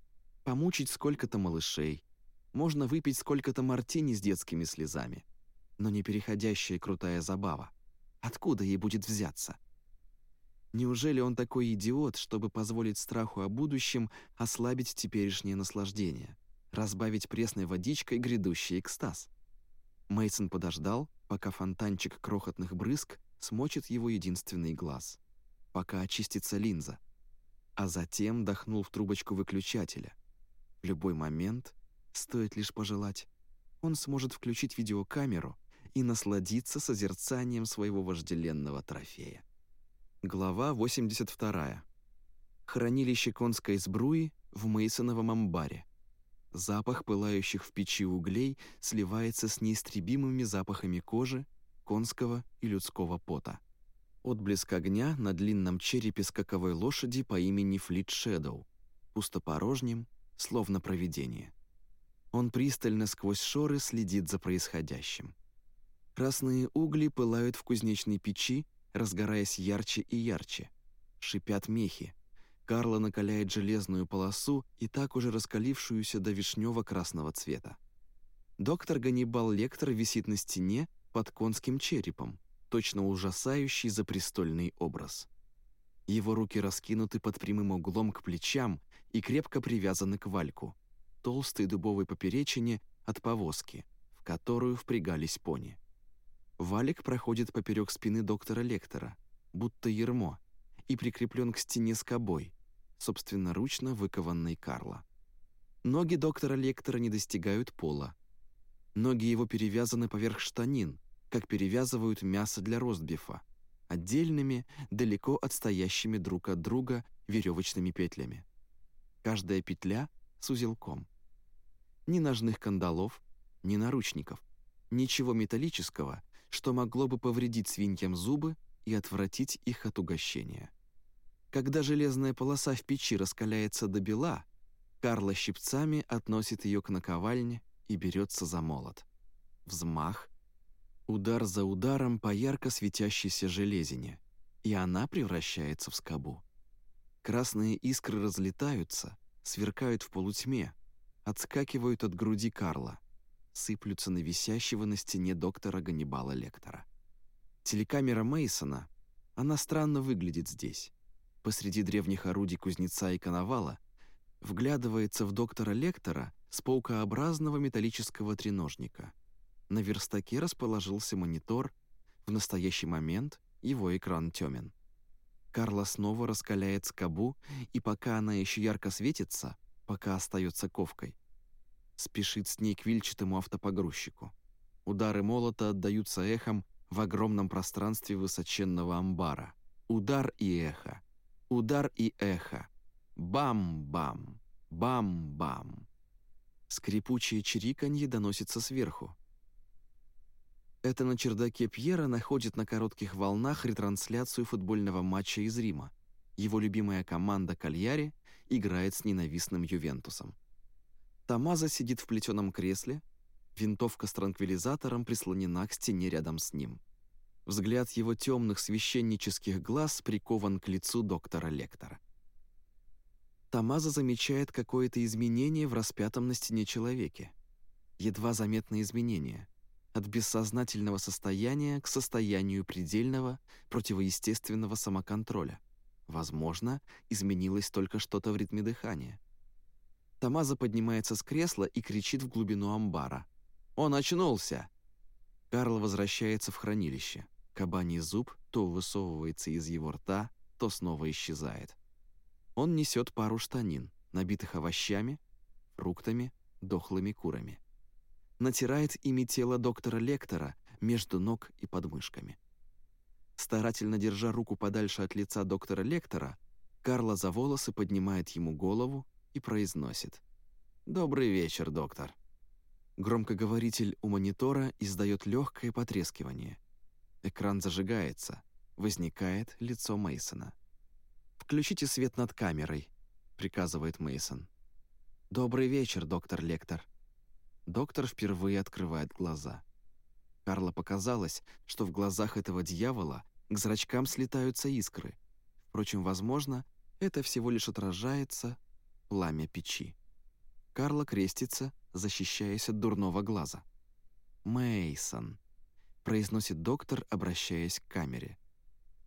помучить сколько-то малышей, можно выпить сколько-то мартини с детскими слезами. Но не переходящая крутая забава. Откуда ей будет взяться? Неужели он такой идиот, чтобы позволить страху о будущем ослабить теперешнее наслаждение, разбавить пресной водичкой грядущий экстаз? Мейсон подождал, пока фонтанчик крохотных брызг смочит его единственный глаз, пока очистится линза, а затем дохнул в трубочку выключателя. В любой момент, стоит лишь пожелать, он сможет включить видеокамеру и насладиться созерцанием своего вожделенного трофея. Глава 82. Хранилище конской сбруи в Мейсоновом амбаре. Запах пылающих в печи углей сливается с неистребимыми запахами кожи, конского и людского пота. Отблеск огня на длинном черепе скаковой лошади по имени Флит Шэдоу, пустопорожним, словно провидение. Он пристально сквозь шоры следит за происходящим. Красные угли пылают в кузнечной печи, разгораясь ярче и ярче. Шипят мехи. Карла накаляет железную полосу и так уже раскалившуюся до вишнево-красного цвета. Доктор Ганнибал Лектор висит на стене под конским черепом, точно ужасающий запрестольный образ. Его руки раскинуты под прямым углом к плечам и крепко привязаны к вальку, толстой дубовой поперечине от повозки, в которую впрягались пони. Валик проходит поперек спины доктора Лектора, будто ермо, и прикреплен к стене скобой, собственноручно выкованной Карла. Ноги доктора Лектора не достигают пола. Ноги его перевязаны поверх штанин, как перевязывают мясо для ростбифа, отдельными, далеко отстоящими друг от друга веревочными петлями. Каждая петля с узелком. Ни ножных кандалов, ни наручников — Ничего металлического, что могло бы повредить свиньям зубы и отвратить их от угощения. Когда железная полоса в печи раскаляется до бела, Карла щипцами относит ее к наковальне и берется за молот. Взмах. Удар за ударом по ярко светящейся железине, и она превращается в скобу. Красные искры разлетаются, сверкают в полутьме, отскакивают от груди Карла, сыплются на висящего на стене доктора Ганнибала Лектора. Телекамера Мейсона, она странно выглядит здесь. Посреди древних орудий кузнеца и коновала вглядывается в доктора Лектора с паукообразного металлического треножника. На верстаке расположился монитор, в настоящий момент его экран темен. Карла снова раскаляет скобу, и пока она еще ярко светится, пока остается ковкой, спешит с ней к вильчатому автопогрузчику. Удары молота отдаются эхом в огромном пространстве высоченного амбара. Удар и эхо. Удар и эхо. Бам-бам. Бам-бам. Скрипучее чириканье доносится сверху. Это на чердаке Пьера находит на коротких волнах ретрансляцию футбольного матча из Рима. Его любимая команда Кальяри играет с ненавистным Ювентусом. Тамаза сидит в плетеном кресле, винтовка с транквилизатором прислонена к стене рядом с ним. Взгляд его темных священнических глаз прикован к лицу доктора Лектора. Тамаза замечает какое-то изменение в распятом на стене человеке. Едва заметное изменение. От бессознательного состояния к состоянию предельного, противоестественного самоконтроля. Возможно, изменилось только что-то в ритме дыхания. Тамаза поднимается с кресла и кричит в глубину амбара. «Он очнулся!» Карл возвращается в хранилище. Кабаний зуб то высовывается из его рта, то снова исчезает. Он несет пару штанин, набитых овощами, фруктами, дохлыми курами. Натирает ими тело доктора Лектора между ног и подмышками. Старательно держа руку подальше от лица доктора Лектора, Карла за волосы поднимает ему голову и произносит «Добрый вечер, доктор». Громкоговоритель у монитора издает легкое потрескивание. Экран зажигается, возникает лицо Мейсона. «Включите свет над камерой», — приказывает Мейсон. «Добрый вечер, доктор Лектор». Доктор впервые открывает глаза. Карла показалось, что в глазах этого дьявола к зрачкам слетаются искры. Впрочем, возможно, это всего лишь отражается пламя печи. Карла крестится, защищаясь от дурного глаза. Мейсон, произносит доктор, обращаясь к камере.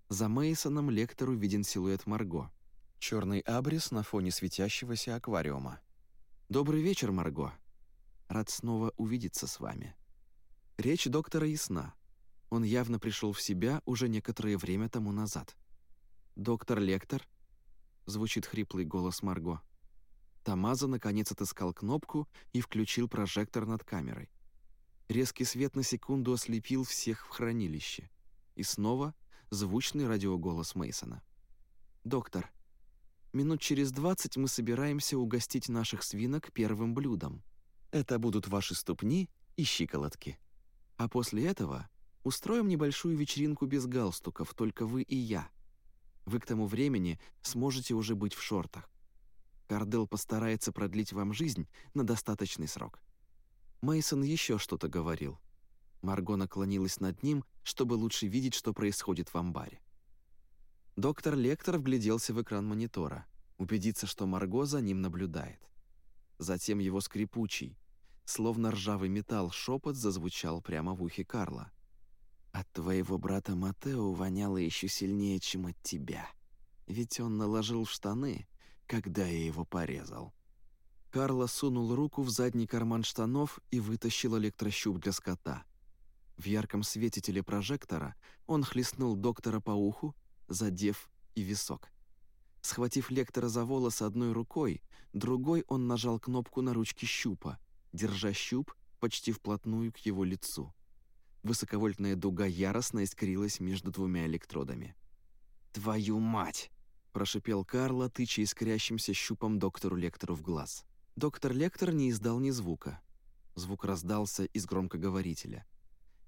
За Мейсоном лектору виден силуэт Марго. Черный абрис на фоне светящегося аквариума. «Добрый вечер, Марго. Рад снова увидеться с вами». Речь доктора ясна. Он явно пришел в себя уже некоторое время тому назад. «Доктор-лектор?» — звучит хриплый голос Марго. Тамаза наконец отыскал кнопку и включил прожектор над камерой. Резкий свет на секунду ослепил всех в хранилище. И снова звучный радиоголос Мейсона. «Доктор, минут через двадцать мы собираемся угостить наших свинок первым блюдом. Это будут ваши ступни и щиколотки. А после этого устроим небольшую вечеринку без галстуков, только вы и я. Вы к тому времени сможете уже быть в шортах. Кардел постарается продлить вам жизнь на достаточный срок». Мейсон еще что-то говорил — Марго наклонилась над ним, чтобы лучше видеть, что происходит в амбаре. Доктор Лектор вгляделся в экран монитора, убедиться, что Марго за ним наблюдает. Затем его скрипучий, словно ржавый металл, шепот зазвучал прямо в ухе Карла. «От твоего брата Матео воняло еще сильнее, чем от тебя. Ведь он наложил в штаны, когда я его порезал». Карла сунул руку в задний карман штанов и вытащил электрощуп для скота. В ярком свете телепрожектора он хлестнул доктора по уху, задев и висок. Схватив лектора за волосы одной рукой, другой он нажал кнопку на ручке щупа, держа щуп почти вплотную к его лицу. Высоковольтная дуга яростно искрилась между двумя электродами. «Твою мать!» – прошипел Карло, тыча искрящимся щупом доктору Лектору в глаз. Доктор Лектор не издал ни звука. Звук раздался из громкоговорителя –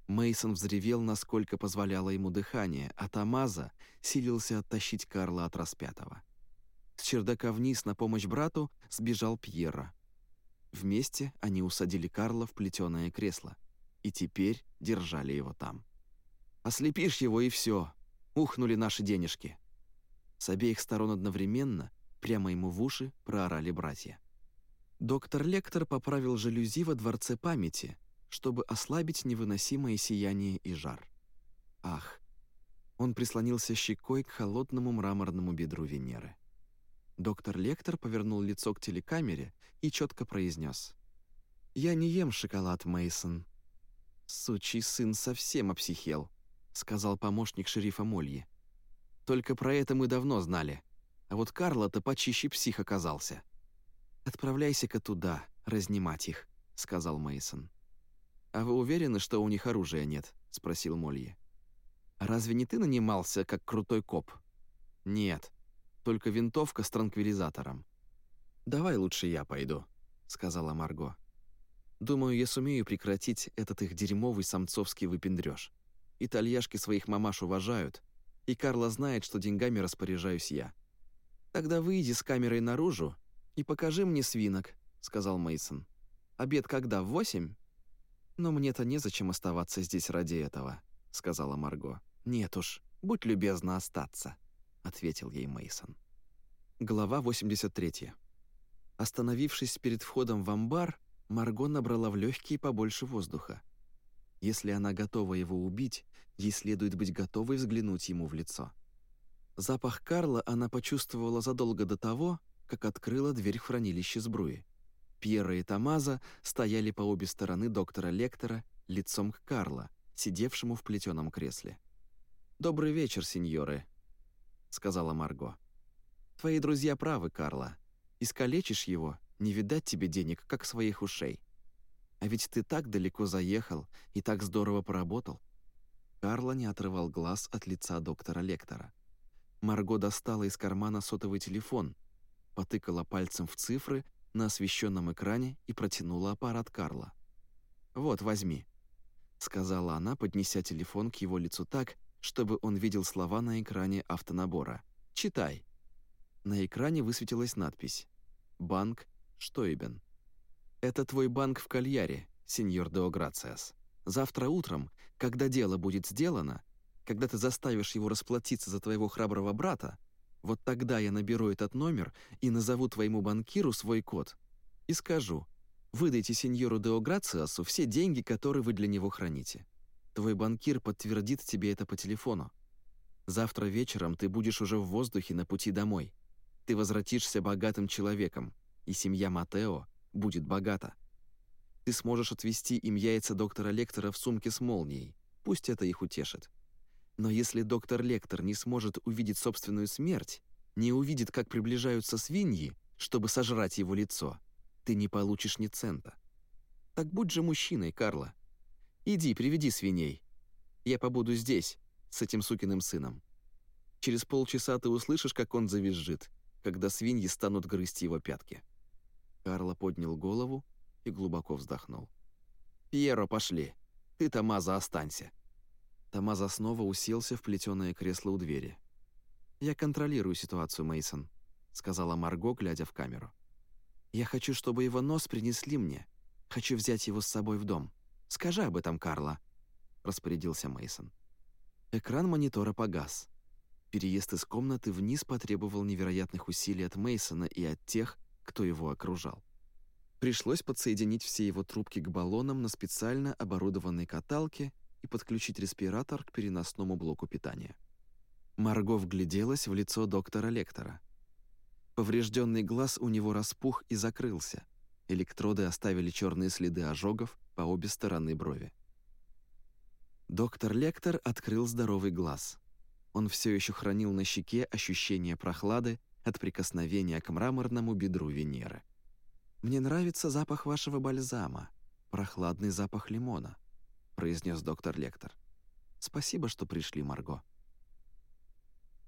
Мейсон взревел, насколько позволяло ему дыхание, а Тамаза силился оттащить Карла от распятого. С чердака вниз на помощь брату сбежал Пьера. Вместе они усадили Карла в плетеное кресло и теперь держали его там. «Ослепишь его, и все. Ухнули наши денежки». С обеих сторон одновременно, прямо ему в уши, проорали братья. Доктор Лектор поправил жалюзи во дворце памяти, чтобы ослабить невыносимое сияние и жар. Ах! Он прислонился щекой к холодному мраморному бедру Венеры. Доктор Лектор повернул лицо к телекамере и четко произнес. «Я не ем шоколад, Мейсон. «Сучий сын совсем обсихел», — сказал помощник шерифа Мольи. «Только про это мы давно знали. А вот Карло-то почище псих оказался». «Отправляйся-ка туда, разнимать их», — сказал Мейсон. «А вы уверены, что у них оружия нет?» — спросил Молье. «Разве не ты нанимался, как крутой коп?» «Нет, только винтовка с транквилизатором». «Давай лучше я пойду», — сказала Марго. «Думаю, я сумею прекратить этот их дерьмовый самцовский выпендрёж. Итальяшки своих мамаш уважают, и Карла знает, что деньгами распоряжаюсь я. Тогда выйди с камерой наружу и покажи мне свинок», — сказал Мейсон. «Обед когда, в восемь?» «Но мне-то незачем оставаться здесь ради этого», — сказала Марго. «Нет уж, будь любезна остаться», — ответил ей Мейсон. Глава 83. Остановившись перед входом в амбар, Марго набрала в легкие побольше воздуха. Если она готова его убить, ей следует быть готовой взглянуть ему в лицо. Запах Карла она почувствовала задолго до того, как открыла дверь в хранилище сбруи. Пьера и Тамаза стояли по обе стороны доктора Лектора, лицом к Карло, сидевшему в плетеном кресле. «Добрый вечер, сеньоры», — сказала Марго. «Твои друзья правы, Карло. Искалечишь его, не видать тебе денег, как своих ушей. А ведь ты так далеко заехал и так здорово поработал». Карло не отрывал глаз от лица доктора Лектора. Марго достала из кармана сотовый телефон, потыкала пальцем в цифры на освещенном экране и протянула аппарат Карла. «Вот, возьми», — сказала она, поднеся телефон к его лицу так, чтобы он видел слова на экране автонабора. «Читай». На экране высветилась надпись «Банк Штойбен». «Это твой банк в Кальяре, сеньор Део Грациас. Завтра утром, когда дело будет сделано, когда ты заставишь его расплатиться за твоего храброго брата, вот тогда я наберу этот номер и назову твоему банкиру свой код. И скажу, выдайте сеньору Део Грациасу все деньги, которые вы для него храните. Твой банкир подтвердит тебе это по телефону. Завтра вечером ты будешь уже в воздухе на пути домой. Ты возвратишься богатым человеком, и семья Матео будет богата. Ты сможешь отвезти им яйца доктора Лектора в сумке с молнией. Пусть это их утешит. Но если доктор Лектор не сможет увидеть собственную смерть, не увидит, как приближаются свиньи, чтобы сожрать его лицо, ты не получишь ни цента. Так будь же мужчиной, Карла. Иди, приведи свиней. Я побуду здесь, с этим сукиным сыном. Через полчаса ты услышишь, как он завизжит, когда свиньи станут грызть его пятки». Карла поднял голову и глубоко вздохнул. «Пьеро, пошли. Ты, Тамаза, останься». Тамаза снова уселся в плетеное кресло у двери. «Я контролирую ситуацию, Мейсон, сказала Марго, глядя в камеру. «Я хочу, чтобы его нос принесли мне. Хочу взять его с собой в дом. Скажи об этом, Карла», — распорядился Мейсон. Экран монитора погас. Переезд из комнаты вниз потребовал невероятных усилий от Мейсона и от тех, кто его окружал. Пришлось подсоединить все его трубки к баллонам на специально оборудованной каталке и подключить респиратор к переносному блоку питания. Марго вгляделась в лицо доктора Лектора. Поврежденный глаз у него распух и закрылся. Электроды оставили черные следы ожогов по обе стороны брови. Доктор Лектор открыл здоровый глаз. Он все еще хранил на щеке ощущение прохлады от прикосновения к мраморному бедру Венеры. «Мне нравится запах вашего бальзама, прохладный запах лимона», — произнес доктор Лектор. «Спасибо, что пришли, Марго».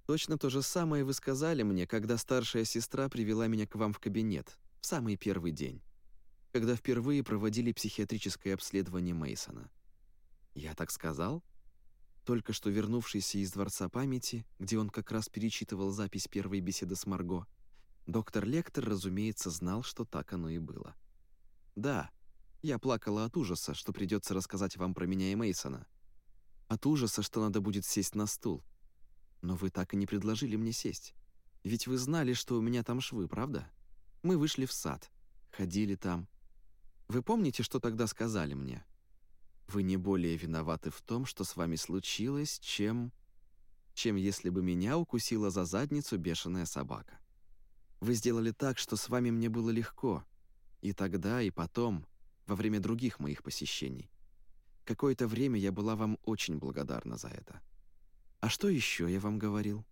«Точно то же самое вы сказали мне, когда старшая сестра привела меня к вам в кабинет, в самый первый день, когда впервые проводили психиатрическое обследование Мейсона. Я так сказал? Только что вернувшийся из Дворца памяти, где он как раз перечитывал запись первой беседы с Марго, доктор Лектор, разумеется, знал, что так оно и было. Да, я плакала от ужаса, что придется рассказать вам про меня и Мейсона. От ужаса, что надо будет сесть на стул. Но вы так и не предложили мне сесть. Ведь вы знали, что у меня там швы, правда? Мы вышли в сад, ходили там. Вы помните, что тогда сказали мне? Вы не более виноваты в том, что с вами случилось, чем... чем если бы меня укусила за задницу бешеная собака. Вы сделали так, что с вами мне было легко. И тогда, и потом, во время других моих посещений. Какое-то время я была вам очень благодарна за это. А что еще я вам говорил?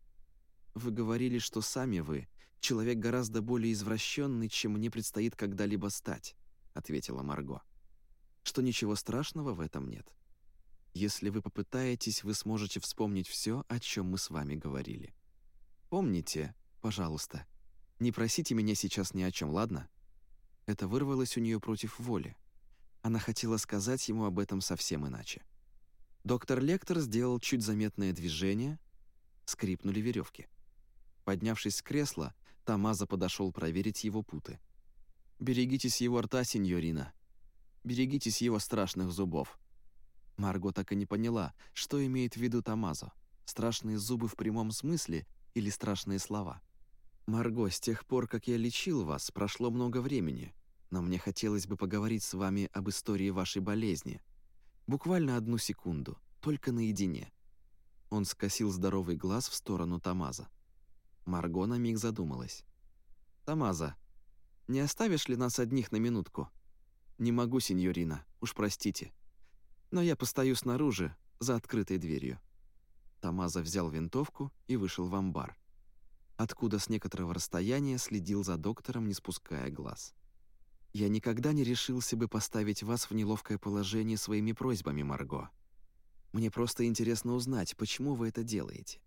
Вы говорили, что сами вы — человек гораздо более извращенный, чем мне предстоит когда-либо стать, — ответила Марго. Что ничего страшного в этом нет. Если вы попытаетесь, вы сможете вспомнить все, о чем мы с вами говорили. Помните, пожалуйста, не просите меня сейчас ни о чем, ладно? Это вырвалось у нее против воли. Она хотела сказать ему об этом совсем иначе. Доктор Лектор сделал чуть заметное движение, скрипнули веревки. Поднявшись с кресла, Тамаза подошел проверить его путы. «Берегитесь его рта, сеньорина. Берегитесь его страшных зубов». Марго так и не поняла, что имеет в виду Тамазо. Страшные зубы в прямом смысле или страшные слова. «Марго, с тех пор, как я лечил вас, прошло много времени но мне хотелось бы поговорить с вами об истории вашей болезни. Буквально одну секунду, только наедине». Он скосил здоровый глаз в сторону Тамаза. Марго на миг задумалась. «Тамаза, не оставишь ли нас одних на минутку?» «Не могу, сеньорина, уж простите. Но я постою снаружи, за открытой дверью». Тамаза взял винтовку и вышел в амбар, откуда с некоторого расстояния следил за доктором, не спуская глаз. Я никогда не решился бы поставить вас в неловкое положение своими просьбами, Марго. Мне просто интересно узнать, почему вы это делаете.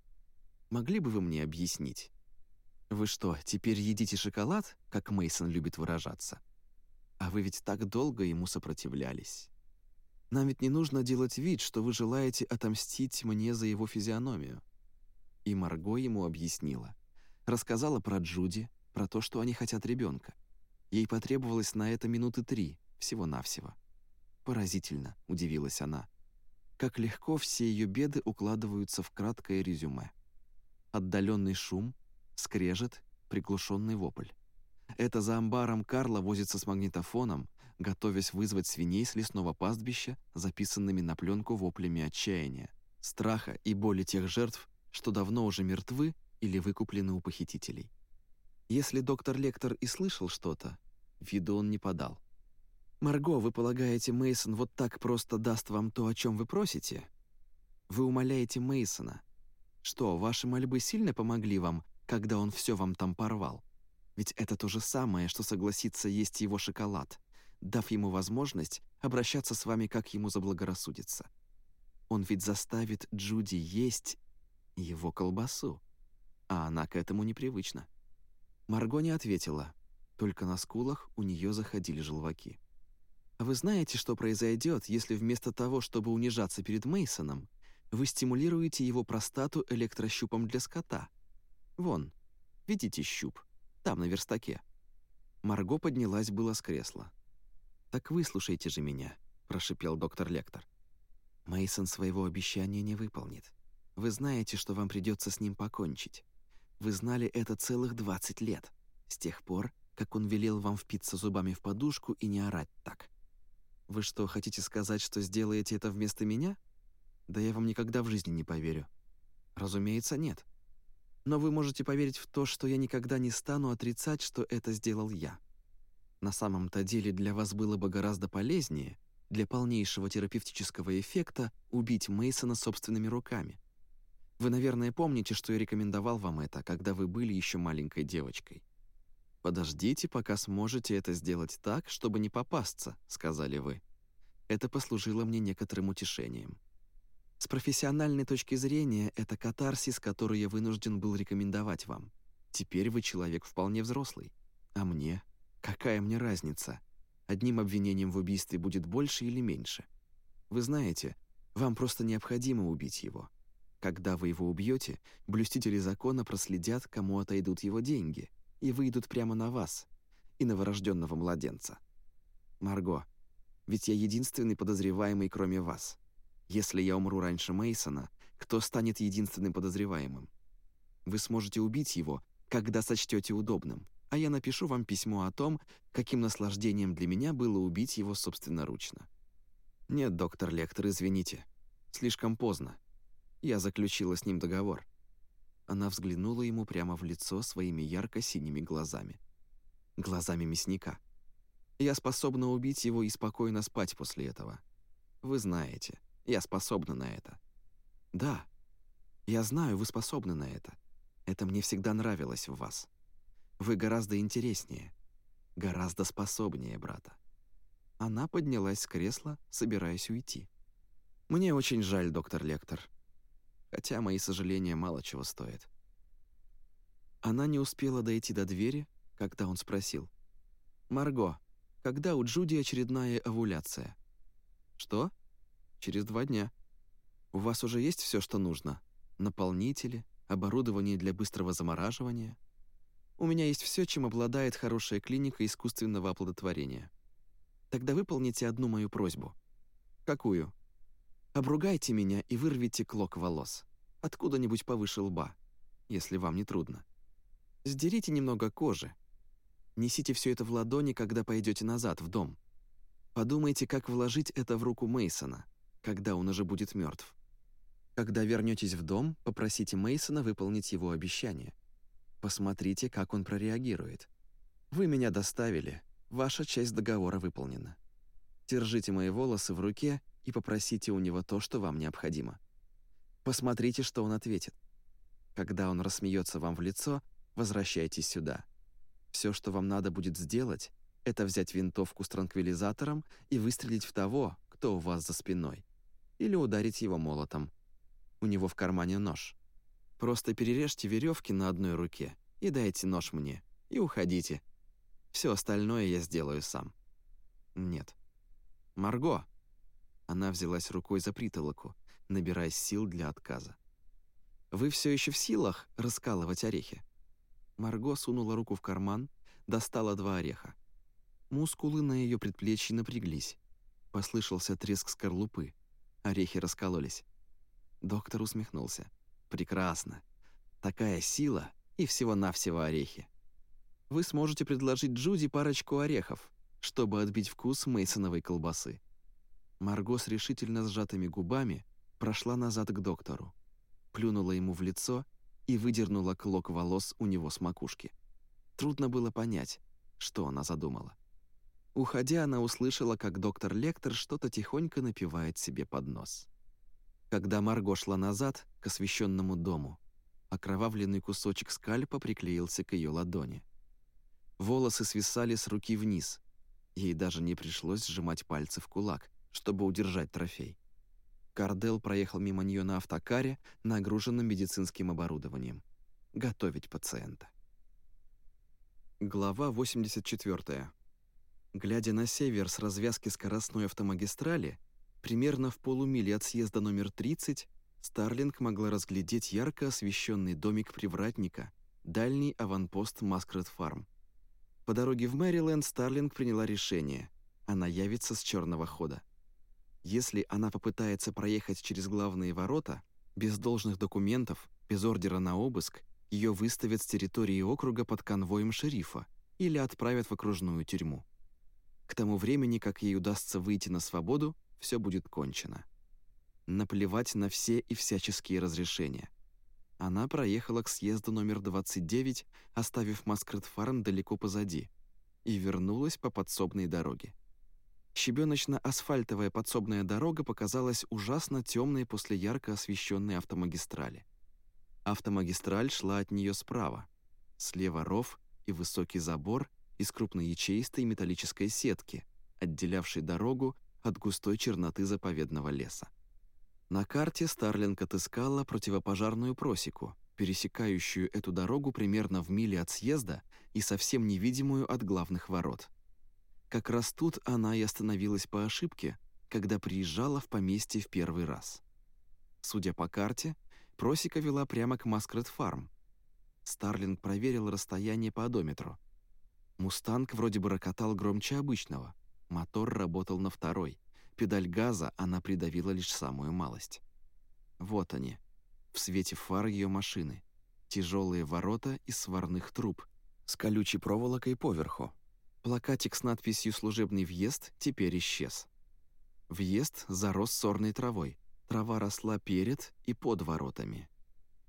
Могли бы вы мне объяснить? Вы что, теперь едите шоколад, как Мейсон любит выражаться? А вы ведь так долго ему сопротивлялись. Нам ведь не нужно делать вид, что вы желаете отомстить мне за его физиономию. И Марго ему объяснила. Рассказала про Джуди, про то, что они хотят ребенка. Ей потребовалось на это минуты три, всего-навсего. Поразительно, удивилась она. Как легко все ее беды укладываются в краткое резюме. Отдаленный шум, скрежет, приглушенный вопль. Это за амбаром Карла возится с магнитофоном, готовясь вызвать свиней с лесного пастбища, записанными на пленку воплями отчаяния, страха и боли тех жертв, что давно уже мертвы или выкуплены у похитителей. Если доктор Лектор и слышал что-то, виду он не подал. «Марго, вы полагаете, Мейсон вот так просто даст вам то, о чем вы просите? Вы умоляете Мейсона. Что, ваши мольбы сильно помогли вам, когда он все вам там порвал? Ведь это то же самое, что согласиться есть его шоколад, дав ему возможность обращаться с вами, как ему заблагорассудится. Он ведь заставит Джуди есть его колбасу, а она к этому непривычна. Марго не ответила, только на скулах у нее заходили желваки. «А вы знаете, что произойдет, если вместо того, чтобы унижаться перед Мейсоном, вы стимулируете его простату электрощупом для скота? Вон, видите щуп? Там, на верстаке». Марго поднялась было с кресла. «Так выслушайте же меня», — прошипел доктор Лектор. Мейсон своего обещания не выполнит. Вы знаете, что вам придется с ним покончить. Вы знали это целых 20 лет, с тех пор, как он велел вам впиться зубами в подушку и не орать так. Вы что, хотите сказать, что сделаете это вместо меня? Да я вам никогда в жизни не поверю. Разумеется, нет. Но вы можете поверить в то, что я никогда не стану отрицать, что это сделал я. На самом-то деле для вас было бы гораздо полезнее, для полнейшего терапевтического эффекта, убить Мейсона собственными руками. Вы, наверное, помните, что я рекомендовал вам это, когда вы были еще маленькой девочкой. «Подождите, пока сможете это сделать так, чтобы не попасться», — сказали вы. Это послужило мне некоторым утешением. С профессиональной точки зрения, это катарсис, который я вынужден был рекомендовать вам. Теперь вы человек вполне взрослый. А мне? Какая мне разница? Одним обвинением в убийстве будет больше или меньше? Вы знаете, Вам просто необходимо убить его. Когда вы его убьете, блюстители закона проследят, кому отойдут его деньги, и выйдут прямо на вас и новорожденного младенца. Марго, ведь я единственный подозреваемый, кроме вас. Если я умру раньше Мейсона, кто станет единственным подозреваемым? Вы сможете убить его, когда сочтете удобным, а я напишу вам письмо о том, каким наслаждением для меня было убить его собственноручно. Нет, доктор Лектор, извините. Слишком поздно. Я заключила с ним договор. Она взглянула ему прямо в лицо своими ярко-синими глазами. Глазами мясника. Я способна убить его и спокойно спать после этого. Вы знаете, я способна на это. Да, я знаю, вы способны на это. Это мне всегда нравилось в вас. Вы гораздо интереснее, гораздо способнее брата. Она поднялась с кресла, собираясь уйти. «Мне очень жаль, доктор Лектор. Хотя мои сожаления мало чего стоят». Она не успела дойти до двери, когда он спросил. «Марго, когда у Джуди очередная овуляция?» «Что?» «Через два дня. У вас уже есть все, что нужно? Наполнители, оборудование для быстрого замораживания?» «У меня есть все, чем обладает хорошая клиника искусственного оплодотворения. Тогда выполните одну мою просьбу». «Какую?» «Обругайте меня и вырвите клок волос. Откуда-нибудь повыше лба, если вам не трудно. Сдерите немного кожи, Несите все это в ладони, когда пойдете назад, в дом. Подумайте, как вложить это в руку Мейсона, когда он уже будет мертв. Когда вернетесь в дом, попросите Мейсона выполнить его обещание. Посмотрите, как он прореагирует. Вы меня доставили, ваша часть договора выполнена. Держите мои волосы в руке и попросите у него то, что вам необходимо. Посмотрите, что он ответит. Когда он рассмеется вам в лицо, возвращайтесь сюда. Все, что вам надо будет сделать, это взять винтовку с транквилизатором и выстрелить в того, кто у вас за спиной. Или ударить его молотом. У него в кармане нож. Просто перережьте веревки на одной руке и дайте нож мне, и уходите. Все остальное я сделаю сам. Нет. Марго. Она взялась рукой за притолоку, набирая сил для отказа. Вы все еще в силах раскалывать орехи? Марго сунула руку в карман, достала два ореха. Мускулы на ее предплечье напряглись. Послышался треск скорлупы. Орехи раскололись. Доктор усмехнулся. «Прекрасно. Такая сила и всего-навсего орехи. Вы сможете предложить Джуди парочку орехов, чтобы отбить вкус мейсоновой колбасы». Марго с решительно сжатыми губами прошла назад к доктору, плюнула ему в лицо и выдернула клок волос у него с макушки. Трудно было понять, что она задумала. Уходя, она услышала, как доктор Лектор что-то тихонько напевает себе под нос. Когда Марго шла назад, к освещенному дому, окровавленный кусочек скальпа приклеился к ее ладони. Волосы свисали с руки вниз. Ей даже не пришлось сжимать пальцы в кулак, чтобы удержать трофей. Кардел проехал мимо нее на автокаре, нагруженном медицинским оборудованием. Готовить пациента. Глава 84. Глядя на север с развязки скоростной автомагистрали, примерно в полумиле от съезда номер 30, Старлинг могла разглядеть ярко освещенный домик привратника, дальний аванпост Маскрет Фарм. По дороге в Мэриленд Старлинг приняла решение. Она явится с черного хода. Если она попытается проехать через главные ворота, без должных документов, без ордера на обыск, ее выставят с территории округа под конвоем шерифа или отправят в окружную тюрьму. К тому времени, как ей удастся выйти на свободу, все будет кончено. Наплевать на все и всяческие разрешения. Она проехала к съезду номер 29, оставив Маскрет-фарм далеко позади, и вернулась по подсобной дороге. Щебеночно-асфальтовая подсобная дорога показалась ужасно темной после ярко освещенной автомагистрали. Автомагистраль шла от нее справа. Слева ров и высокий забор из крупноячеистой металлической сетки, отделявшей дорогу от густой черноты заповедного леса. На карте Старлинг отыскала противопожарную просеку, пересекающую эту дорогу примерно в миле от съезда и совсем невидимую от главных ворот. Как раз тут она и остановилась по ошибке, когда приезжала в поместье в первый раз. Судя по карте, просека вела прямо к Маскрет Фарм. Старлинг проверил расстояние по одометру. «Мустанг» вроде бы рокотал громче обычного. Мотор работал на второй. Педаль газа она придавила лишь самую малость. Вот они, в свете фар ее машины. Тяжелые ворота из сварных труб, с колючей проволокой поверху. Плакатик с надписью «Служебный въезд» теперь исчез. Въезд зарос сорной травой. Трава росла перед и под воротами.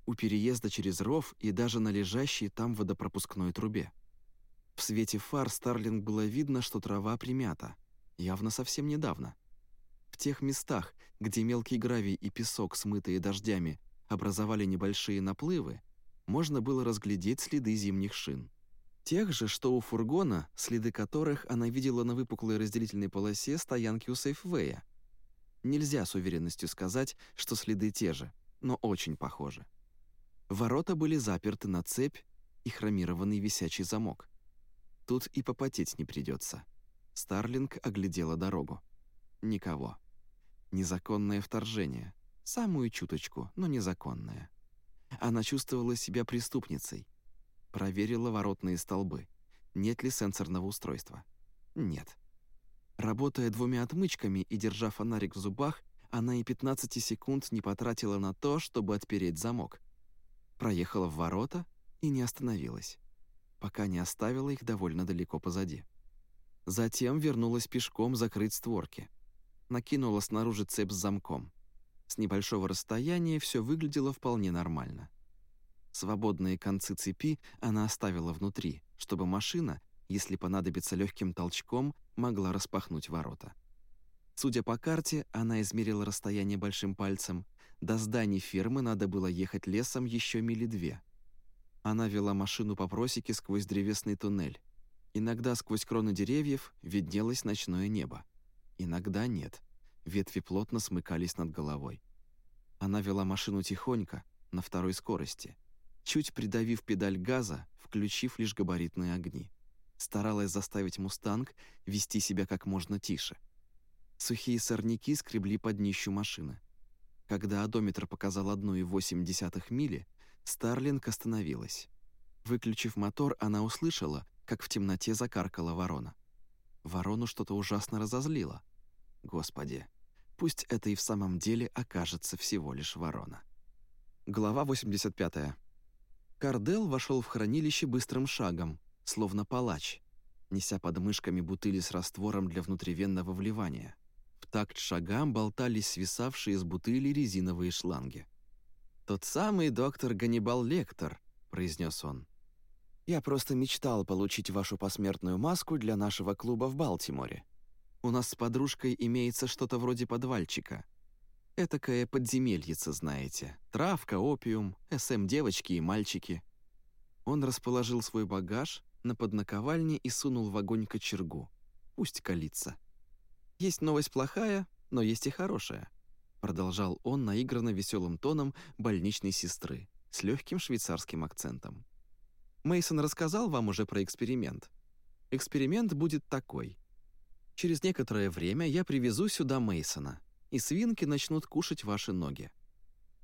У переезда через ров и даже на лежащей там водопропускной трубе. В свете фар Старлинг было видно, что трава примята. Явно совсем недавно. В тех местах, где мелкий гравий и песок, смытые дождями, образовали небольшие наплывы, можно было разглядеть следы зимних шин. Тех же, что у фургона, следы которых она видела на выпуклой разделительной полосе стоянки у Сейфвея. Нельзя с уверенностью сказать, что следы те же, но очень похожи. Ворота были заперты на цепь и хромированный висячий замок. Тут и попотеть не придется. Старлинг оглядела дорогу. Никого. Незаконное вторжение. Самую чуточку, но незаконное. Она чувствовала себя преступницей, Проверила воротные столбы. Нет ли сенсорного устройства? Нет. Работая двумя отмычками и держа фонарик в зубах, она и 15 секунд не потратила на то, чтобы отпереть замок. Проехала в ворота и не остановилась, пока не оставила их довольно далеко позади. Затем вернулась пешком закрыть створки. Накинула снаружи цепь с замком. С небольшого расстояния все выглядело вполне нормально. Свободные концы цепи она оставила внутри, чтобы машина, если понадобится легким толчком, могла распахнуть ворота. Судя по карте, она измерила расстояние большим пальцем. До зданий фермы надо было ехать лесом еще мили две. Она вела машину по просеке сквозь древесный туннель. Иногда сквозь кроны деревьев виднелось ночное небо. Иногда нет. Ветви плотно смыкались над головой. Она вела машину тихонько, на второй скорости — чуть придавив педаль газа, включив лишь габаритные огни. Старалась заставить «Мустанг» вести себя как можно тише. Сухие сорняки скребли под днищу машины. Когда одометр показал 1,8 мили, Старлинг остановилась. Выключив мотор, она услышала, как в темноте закаркала ворона. Ворону что-то ужасно разозлило. Господи, пусть это и в самом деле окажется всего лишь ворона. Глава 85. Кардел вошел в хранилище быстрым шагом, словно палач, неся под мышками бутыли с раствором для внутривенного вливания. В такт шагам болтались свисавшие из бутыли резиновые шланги. «Тот самый доктор Ганнибал Лектор», — произнес он. «Я просто мечтал получить вашу посмертную маску для нашего клуба в Балтиморе. У нас с подружкой имеется что-то вроде подвальчика — Этакое подземельице, знаете. Травка, опиум, СМ-девочки и мальчики. Он расположил свой багаж на поднаковальне и сунул в огонь кочергу. Пусть калится. Есть новость плохая, но есть и хорошая. Продолжал он наигранно веселым тоном больничной сестры с легким швейцарским акцентом. Мейсон рассказал вам уже про эксперимент. Эксперимент будет такой. Через некоторое время я привезу сюда Мейсона и свинки начнут кушать ваши ноги.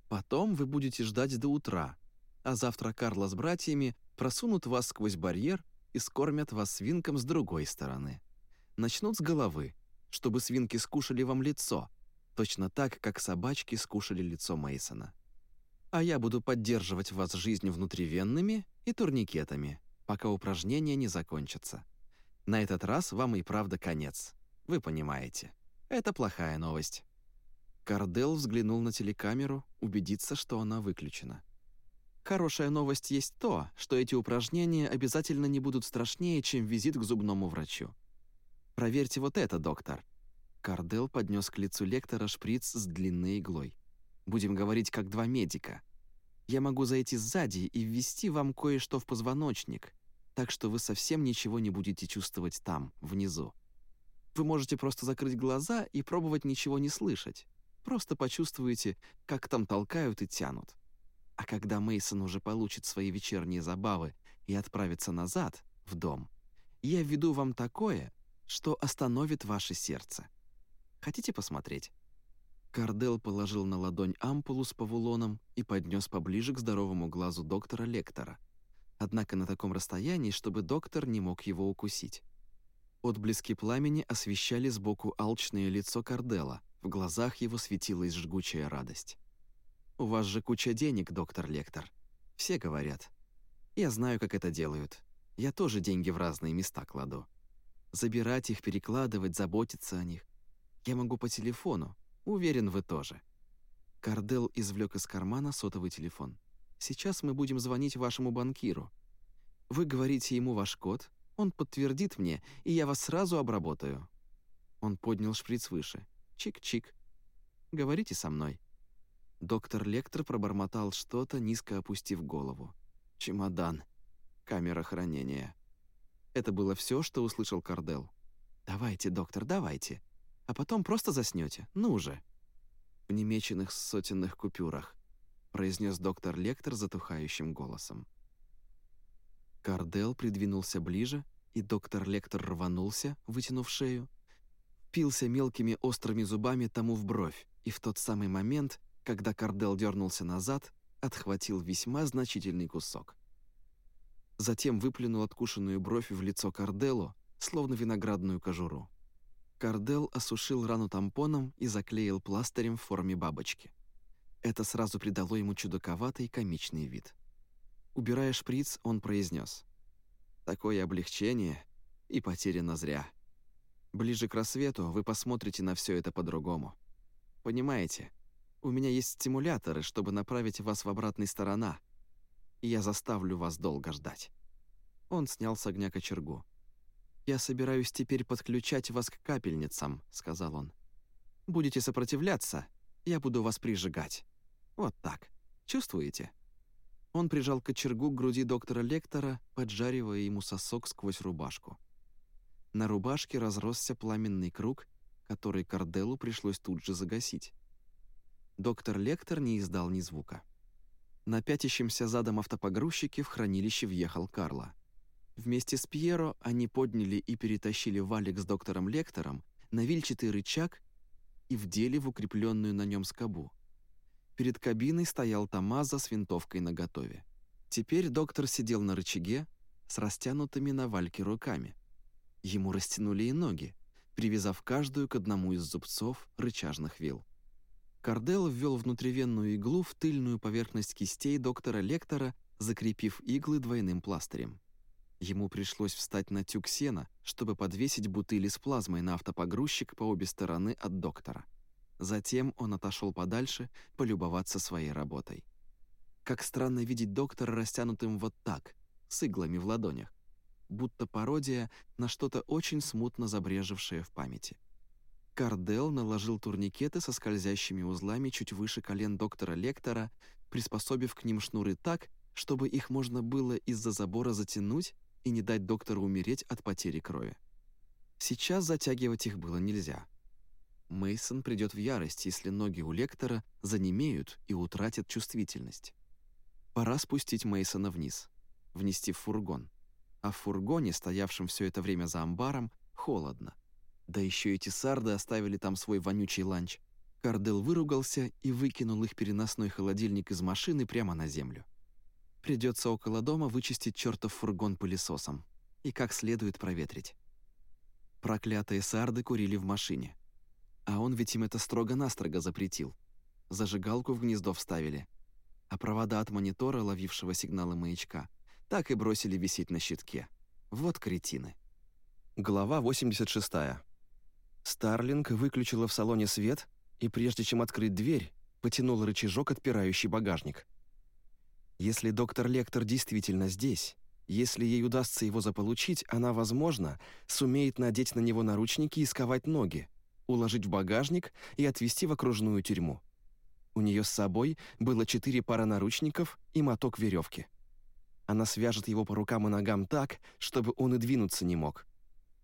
Потом вы будете ждать до утра, а завтра Карла с братьями просунут вас сквозь барьер и скормят вас свинкам с другой стороны. Начнут с головы, чтобы свинки скушали вам лицо, точно так, как собачки скушали лицо Мейсона. А я буду поддерживать вас жизнь внутривенными и турникетами, пока упражнения не закончатся. На этот раз вам и правда конец. Вы понимаете. Это плохая новость. Кардел взглянул на телекамеру, убедиться, что она выключена. Хорошая новость есть то, что эти упражнения обязательно не будут страшнее, чем визит к зубному врачу. Проверьте вот это, доктор. Кардел поднес к лицу лектора шприц с длинной иглой. Будем говорить как два медика. Я могу зайти сзади и ввести вам кое-что в позвоночник, так что вы совсем ничего не будете чувствовать там, внизу. Вы можете просто закрыть глаза и пробовать ничего не слышать. Просто почувствуете, как там толкают и тянут. А когда Мейсон уже получит свои вечерние забавы и отправится назад, в дом, я введу вам такое, что остановит ваше сердце. Хотите посмотреть?» Кардел положил на ладонь ампулу с павулоном и поднес поближе к здоровому глазу доктора Лектора, однако на таком расстоянии, чтобы доктор не мог его укусить. Отблески пламени освещали сбоку алчное лицо Кардела, в глазах его светилась жгучая радость. «У вас же куча денег, доктор Лектор. Все говорят. Я знаю, как это делают. Я тоже деньги в разные места кладу. Забирать их, перекладывать, заботиться о них. Я могу по телефону. Уверен, вы тоже». Кардел извлек из кармана сотовый телефон. «Сейчас мы будем звонить вашему банкиру. Вы говорите ему ваш код, он подтвердит мне, и я вас сразу обработаю». Он поднял шприц выше. Чик-чик. «Говорите со мной». Доктор Лектор пробормотал что-то, низко опустив голову. «Чемодан. Камера хранения». Это было все, что услышал Кардел. «Давайте, доктор, давайте. А потом просто заснете. Ну же». «В немеченных сотенных купюрах», — произнес доктор Лектор затухающим голосом. Кардел придвинулся ближе, и доктор Лектор рванулся, вытянув шею, впился мелкими острыми зубами тому в бровь, и в тот самый момент, когда Кардел дернулся назад, отхватил весьма значительный кусок. Затем выплюнул откушенную бровь в лицо Карделу, словно виноградную кожуру. Кардел осушил рану тампоном и заклеил пластырем в форме бабочки. Это сразу придало ему чудаковатый комичный вид. Убирая шприц, он произнес: «Такое облегчение и потеряно зря. Ближе к рассвету вы посмотрите на все это по-другому. Понимаете, у меня есть стимуляторы, чтобы направить вас в обратной сторона, и я заставлю вас долго ждать». Он снял с огня кочергу. «Я собираюсь теперь подключать вас к капельницам», — сказал он. «Будете сопротивляться, я буду вас прижигать. Вот так. Чувствуете?» Он прижал кочергу к груди доктора Лектора, поджаривая ему сосок сквозь рубашку. На рубашке разросся пламенный круг, который Карделу пришлось тут же загасить. Доктор Лектор не издал ни звука. На пятящемся задом автопогрузчике в хранилище въехал Карло. Вместе с Пьеро они подняли и перетащили валик с доктором Лектором на вильчатый рычаг и вдели в укрепленную на нем скобу. Перед кабиной стоял Тамаза с винтовкой наготове. Теперь доктор сидел на рычаге с растянутыми на вальке руками. Ему растянули и ноги, привязав каждую к одному из зубцов рычажных вил. Кардел ввел внутривенную иглу в тыльную поверхность кистей доктора Лектора, закрепив иглы двойным пластырем. Ему пришлось встать на тюк сена, чтобы подвесить бутыли с плазмой на автопогрузчик по обе стороны от доктора. Затем он отошел подальше, полюбоваться своей работой. Как странно видеть доктора растянутым вот так, с иглами в ладонях, будто пародия на что-то очень смутно забрежевшее в памяти. Кардел наложил турникеты со скользящими узлами чуть выше колен доктора Лектора, приспособив к ним шнуры так, чтобы их можно было из-за забора затянуть и не дать доктору умереть от потери крови. Сейчас затягивать их было нельзя. Мейсон придет в ярость, если ноги у лектора занемеют и утратят чувствительность. Пора спустить Мейсона вниз, внести в фургон. А в фургоне, стоявшем все это время за амбаром, холодно. Да еще эти сарды оставили там свой вонючий ланч. Кардел выругался и выкинул их переносной холодильник из машины прямо на землю. Придется около дома вычистить чертов фургон пылесосом и как следует проветрить. Проклятые сарды курили в машине. А он ведь им это строго-настрого запретил. Зажигалку в гнездо вставили. А провода от монитора, ловившего сигналы маячка, так и бросили висеть на щитке. Вот кретины. Глава 86. Старлинг выключила в салоне свет и, прежде чем открыть дверь, потянул рычажок, отпирающий багажник. Если доктор Лектор действительно здесь, если ей удастся его заполучить, она, возможно, сумеет надеть на него наручники и сковать ноги, уложить в багажник и отвезти в окружную тюрьму. У нее с собой было четыре пара наручников и моток веревки. Она свяжет его по рукам и ногам так, чтобы он и двинуться не мог.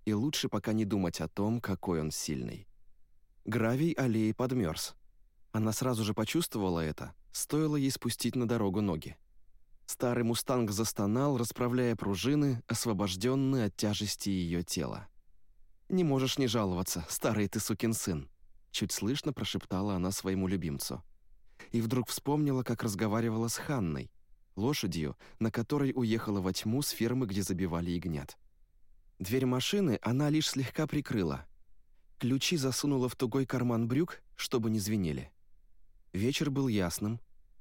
И лучше пока не думать о том, какой он сильный. Гравий аллеи подмерз. Она сразу же почувствовала это, стоило ей спустить на дорогу ноги. Старый мустанг застонал, расправляя пружины, освобожденные от тяжести ее тела. Не можешь не жаловаться, старый ты сукин сын. чуть слышно прошептала она своему любимцу. И вдруг вспомнила, как разговаривала с Ханной, лошадью, на которой уехала во тьму с фермы, где забивали ягнят. Дверь машины она лишь слегка прикрыла. Ключи засунула в тугой карман брюк, чтобы не звенели. Вечер был ясным.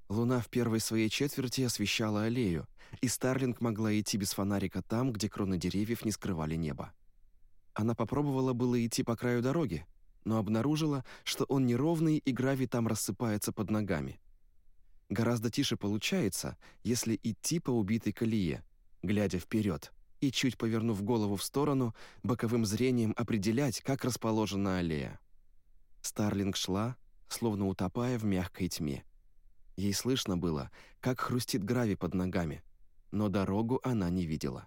Луна в первой своей четверти освещала аллею, и Старлинг могла идти без фонарика там, где кроны деревьев не скрывали небо. Она попробовала было идти по краю дороги, но обнаружила, что он неровный и гравий там рассыпается под ногами. Гораздо тише получается, если идти по убитой колее, глядя вперед, и, чуть повернув голову в сторону, боковым зрением определять, как расположена аллея. Старлинг шла, словно утопая в мягкой тьме. Ей слышно было, как хрустит гравий под ногами, но дорогу она не видела.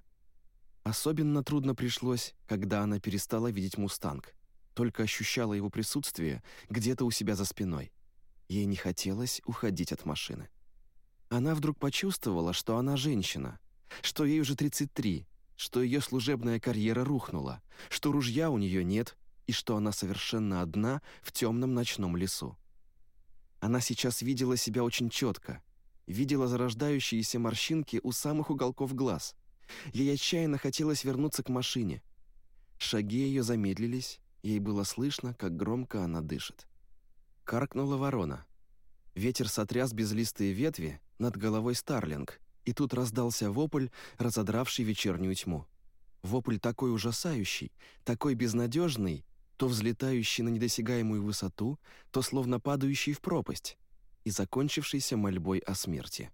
Особенно трудно пришлось, когда она перестала видеть «Мустанг», только ощущала его присутствие где-то у себя за спиной. Ей не хотелось уходить от машины. Она вдруг почувствовала, что она женщина, что ей уже 33, что ее служебная карьера рухнула, что ружья у нее нет и что она совершенно одна в темном ночном лесу. Она сейчас видела себя очень четко, видела зарождающиеся морщинки у самых уголков глаз. Ей отчаянно хотелось вернуться к машине. Шаги ее замедлились, ей было слышно, как громко она дышит. Каркнула ворона. Ветер сотряс безлистые ветви над головой Старлинг, и тут раздался вопль, разодравший вечернюю тьму. Вопль такой ужасающий, такой безнадежный, то взлетающий на недосягаемую высоту, то словно падающий в пропасть, и закончившийся мольбой о смерти.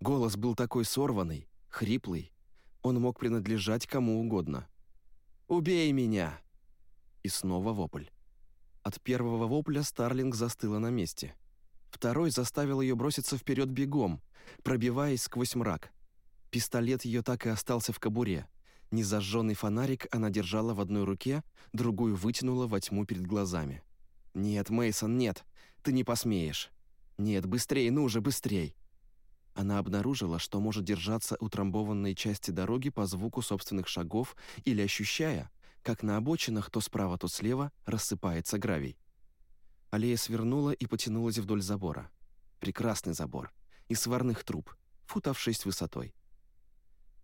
Голос был такой сорванный, хриплый, он мог принадлежать кому угодно. «Убей меня!» И снова вопль. От первого вопля Старлинг застыла на месте. Второй заставил ее броситься вперед бегом, пробиваясь сквозь мрак. Пистолет ее так и остался в кобуре. Незажженный фонарик она держала в одной руке, другую вытянула во тьму перед глазами. «Нет, Мейсон, нет, ты не посмеешь. Нет, быстрей, ну же, быстрей!» Она обнаружила, что может держаться утрамбованной части дороги по звуку собственных шагов или ощущая, как на обочинах то справа, то слева рассыпается гравий. Аллея свернула и потянулась вдоль забора. Прекрасный забор. Из сварных труб, футов шесть высотой.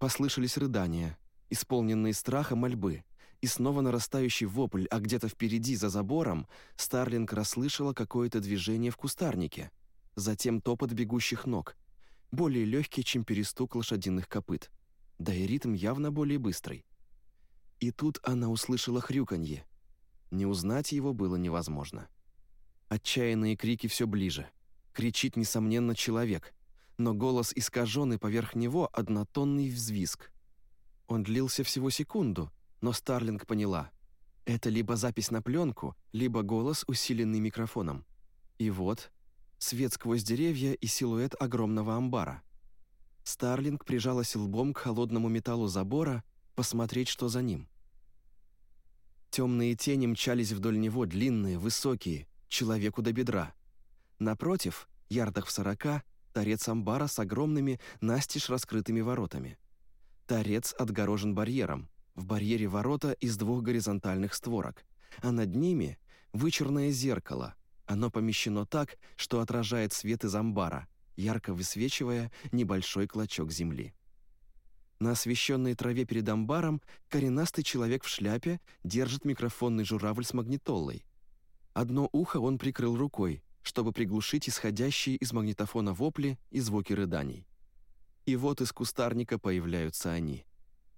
Послышались рыдания, исполненные страха мольбы, и снова нарастающий вопль, а где-то впереди, за забором, Старлинг расслышала какое-то движение в кустарнике, затем топот бегущих ног, более легкий, чем перестук лошадиных копыт, да и ритм явно более быстрый. И тут она услышала хрюканье. Не узнать его было невозможно. Отчаянные крики все ближе. Кричит, несомненно, человек, но голос искаженный поверх него однотонный взвизг. Он длился всего секунду, но Старлинг поняла. Это либо запись на пленку, либо голос, усиленный микрофоном. И вот, свет сквозь деревья и силуэт огромного амбара. Старлинг прижалась лбом к холодному металлу забора, посмотреть, что за ним. Темные тени мчались вдоль него, длинные, высокие, человеку до бедра. Напротив, ярдах в сорока, торец амбара с огромными, настежь раскрытыми воротами. Торец отгорожен барьером. В барьере ворота из двух горизонтальных створок, а над ними — вычурное зеркало. Оно помещено так, что отражает свет из амбара, ярко высвечивая небольшой клочок земли. На освещенной траве перед амбаром коренастый человек в шляпе держит микрофонный журавль с магнитолой. Одно ухо он прикрыл рукой, чтобы приглушить исходящие из магнитофона вопли и звуки рыданий. И вот из кустарника появляются они.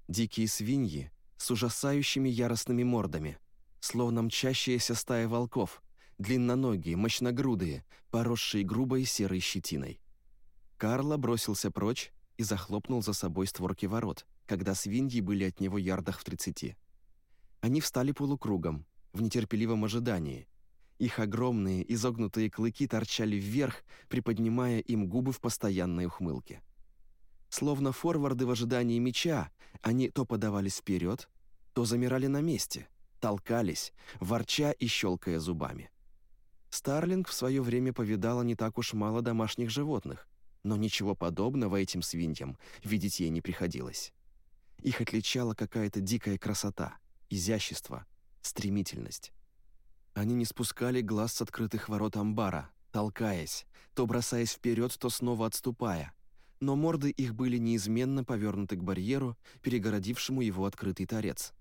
Дикие свиньи с ужасающими яростными мордами, словно мчащаяся стая волков, длинноногие, мощногрудые, поросшие грубой серой щетиной. Карло бросился прочь и захлопнул за собой створки ворот, когда свиньи были от него ярдах в тридцати. Они встали полукругом, в нетерпеливом ожидании, их огромные изогнутые клыки торчали вверх, приподнимая им губы в постоянной ухмылке. Словно форварды в ожидании мяча, они то подавались вперед, то замирали на месте, толкались, ворча и щелкая зубами. Старлинг в свое время повидала не так уж мало домашних животных, но ничего подобного этим свиньям видеть ей не приходилось. Их отличала какая-то дикая красота, изящество, стремительность. Они не спускали глаз с открытых ворот амбара, толкаясь, то бросаясь вперед, то снова отступая. Но морды их были неизменно повернуты к барьеру, перегородившему его открытый торец.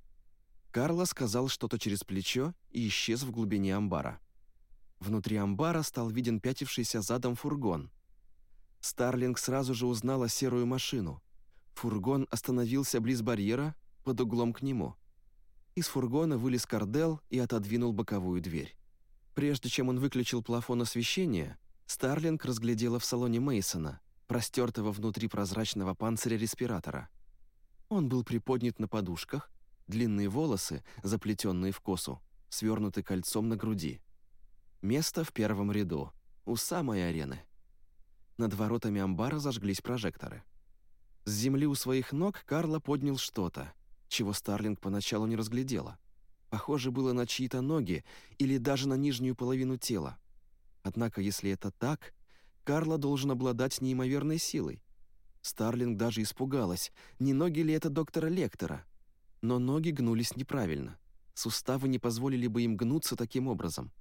Карло сказал что-то через плечо и исчез в глубине амбара. Внутри амбара стал виден пятившийся задом фургон. Старлинг сразу же узнала серую машину. Фургон остановился близ барьера, под углом к нему. Из фургона вылез Кардел и отодвинул боковую дверь. Прежде чем он выключил плафон освещения, Старлинг разглядела в салоне Мейсона, простертого внутри прозрачного панциря респиратора. Он был приподнят на подушках, длинные волосы, заплетенные в косу, свернуты кольцом на груди. Место в первом ряду, у самой арены. Над воротами амбара зажглись прожекторы. С земли у своих ног Карло поднял что-то, чего Старлинг поначалу не разглядела. Похоже было на чьи-то ноги или даже на нижнюю половину тела. Однако, если это так, Карла должен обладать неимоверной силой. Старлинг даже испугалась, не ноги ли это доктора Лектора. Но ноги гнулись неправильно. Суставы не позволили бы им гнуться таким образом.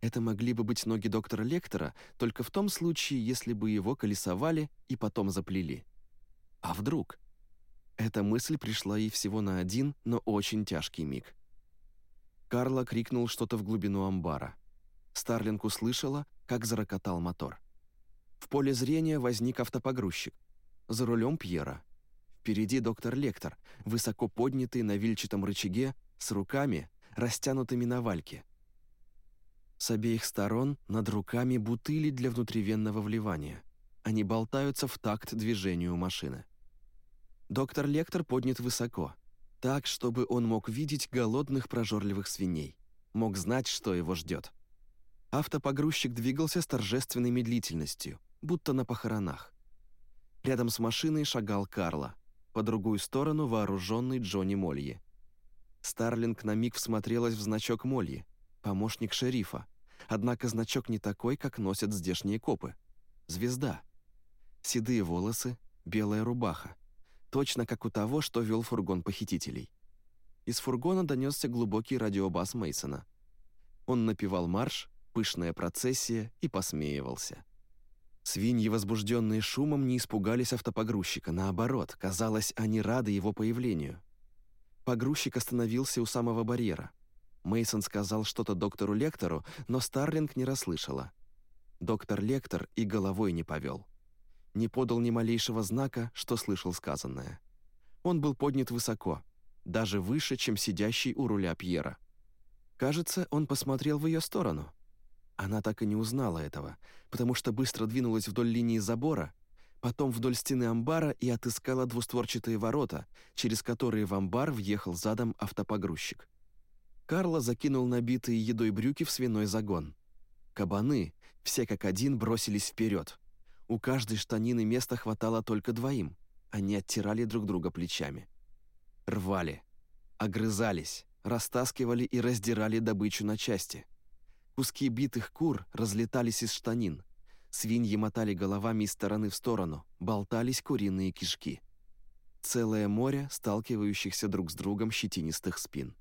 Это могли бы быть ноги доктора Лектора только в том случае, если бы его колесовали и потом заплели. А вдруг? Эта мысль пришла ей всего на один, но очень тяжкий миг. Карла крикнул что-то в глубину амбара. Старлинг услышала, как зарокотал мотор. В поле зрения возник автопогрузчик. За рулем Пьера. Впереди доктор Лектор, высоко поднятый на вильчатом рычаге, с руками, растянутыми на вальке. С обеих сторон над руками бутыли для внутривенного вливания. Они болтаются в такт движению машины. Доктор Лектор поднят высоко, так, чтобы он мог видеть голодных прожорливых свиней, мог знать, что его ждет. Автопогрузчик двигался с торжественной медлительностью, будто на похоронах. Рядом с машиной шагал Карло, по другую сторону вооруженный Джонни Мольи. Старлинг на миг всмотрелась в значок Мольи, помощник шерифа, однако значок не такой, как носят здешние копы. Звезда. Седые волосы, белая рубаха точно как у того, что вел фургон похитителей. Из фургона донесся глубокий радиобас Мейсона. Он напевал марш, пышная процессия и посмеивался. Свиньи, возбужденные шумом, не испугались автопогрузчика, наоборот, казалось, они рады его появлению. Погрузчик остановился у самого барьера. Мейсон сказал что-то доктору Лектору, но Старлинг не расслышала. Доктор Лектор и головой не повел не подал ни малейшего знака, что слышал сказанное. Он был поднят высоко, даже выше, чем сидящий у руля Пьера. Кажется, он посмотрел в ее сторону. Она так и не узнала этого, потому что быстро двинулась вдоль линии забора, потом вдоль стены амбара и отыскала двустворчатые ворота, через которые в амбар въехал задом автопогрузчик. Карло закинул набитые едой брюки в свиной загон. Кабаны, все как один, бросились вперед. У каждой штанины места хватало только двоим. Они оттирали друг друга плечами. Рвали, огрызались, растаскивали и раздирали добычу на части. Куски битых кур разлетались из штанин. Свиньи мотали головами из стороны в сторону, болтались куриные кишки. Целое море сталкивающихся друг с другом щетинистых спин.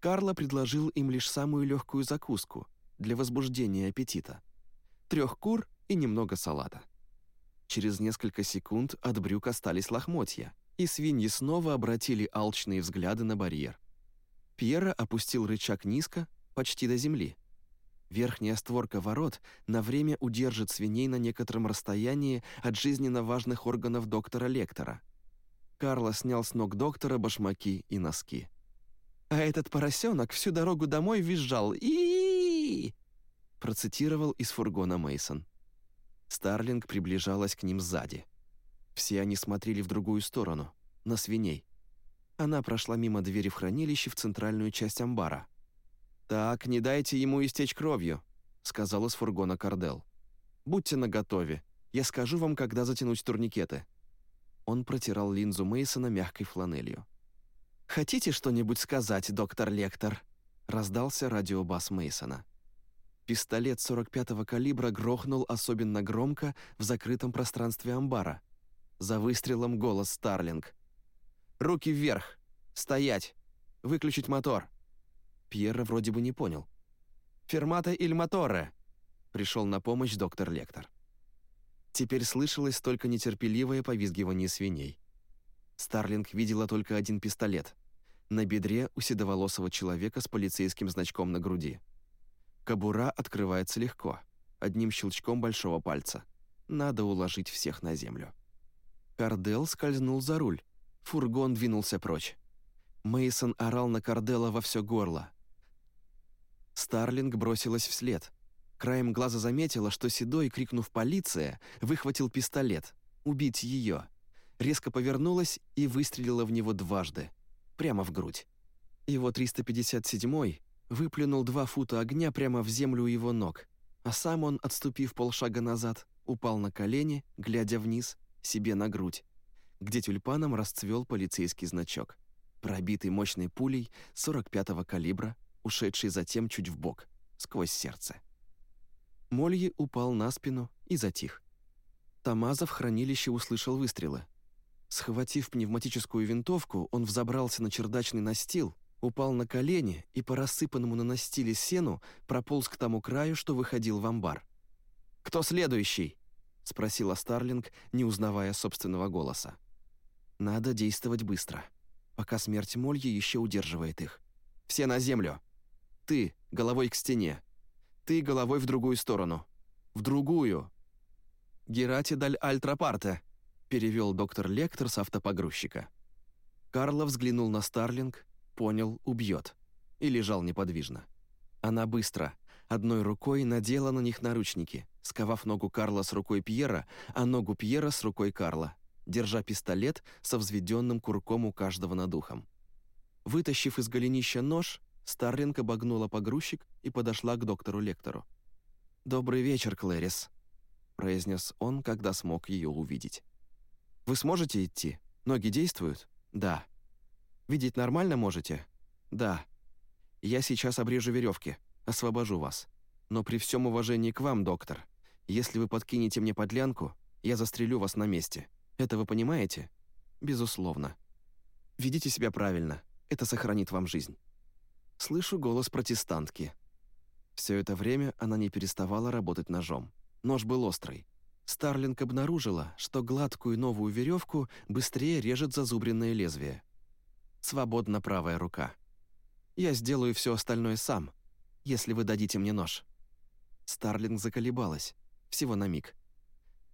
Карло предложил им лишь самую легкую закуску для возбуждения аппетита. Трех кур и немного салата. Через несколько секунд от брюк остались лохмотья, и свиньи снова обратили алчные взгляды на барьер. Пьера опустил рычаг низко, почти до земли. Верхняя створка ворот на время удержит свиней на некотором расстоянии от жизненно важных органов доктора Лектора. Карло снял с ног доктора башмаки и носки. «А этот поросенок всю дорогу домой визжал и процитировал из фургона Мейсон. Старлинг приближалась к ним сзади. Все они смотрели в другую сторону, на свиней. Она прошла мимо двери в хранилище в центральную часть амбара. «Так, не дайте ему истечь кровью», — сказала с фургона Кардел. «Будьте наготове. Я скажу вам, когда затянуть турникеты». Он протирал линзу Мейсона мягкой фланелью. «Хотите что-нибудь сказать, доктор Лектор?» — раздался радиобас Мейсона. Пистолет 45-го калибра грохнул особенно громко в закрытом пространстве амбара. За выстрелом голос Старлинг. «Руки вверх! Стоять! Выключить мотор!» Пьера вроде бы не понял. «Фермата иль моторе!» — пришел на помощь доктор Лектор. Теперь слышалось только нетерпеливое повизгивание свиней. Старлинг видела только один пистолет — на бедре у седоволосого человека с полицейским значком на груди. Кобура открывается легко, одним щелчком большого пальца. Надо уложить всех на землю. Кардел скользнул за руль. Фургон двинулся прочь. Мейсон орал на Кардела во все горло. Старлинг бросилась вслед. Краем глаза заметила, что Седой, крикнув «Полиция!», выхватил пистолет. Убить ее. Резко повернулась и выстрелила в него дважды. Прямо в грудь. Его 357-й выплюнул два фута огня прямо в землю у его ног, а сам он, отступив полшага назад, упал на колени, глядя вниз, себе на грудь, где тюльпаном расцвел полицейский значок, пробитый мощной пулей 45-го калибра, ушедший затем чуть в бок, сквозь сердце. Мольи упал на спину и затих. Тамаза в хранилище услышал выстрелы. Схватив пневматическую винтовку, он взобрался на чердачный настил, упал на колени и по рассыпанному на настиле сену прополз к тому краю, что выходил в амбар. «Кто следующий?» — спросила Старлинг, не узнавая собственного голоса. «Надо действовать быстро, пока смерть Мольи еще удерживает их. Все на землю. Ты головой к стене. Ты головой в другую сторону. В другую. Герати даль альтрапарте», — перевел доктор Лектор с автопогрузчика. Карло взглянул на Старлинг, понял, убьет. И лежал неподвижно. Она быстро, одной рукой надела на них наручники, сковав ногу Карла с рукой Пьера, а ногу Пьера с рукой Карла, держа пистолет со взведенным курком у каждого над ухом. Вытащив из голенища нож, Старлинг обогнула погрузчик и подошла к доктору Лектору. «Добрый вечер, Клэрис», — произнес он, когда смог ее увидеть. «Вы сможете идти? Ноги действуют?» «Да». «Видеть нормально можете?» «Да». «Я сейчас обрежу веревки, освобожу вас. Но при всем уважении к вам, доктор, если вы подкинете мне подлянку, я застрелю вас на месте. Это вы понимаете? Безусловно. Ведите себя правильно. Это сохранит вам жизнь. Слышу голос протестантки. Все это время она не переставала работать ножом. Нож был острый. Старлинг обнаружила, что гладкую новую веревку быстрее режет зазубренное лезвие. Свободна правая рука. Я сделаю все остальное сам, если вы дадите мне нож. Старлинг заколебалась всего на миг.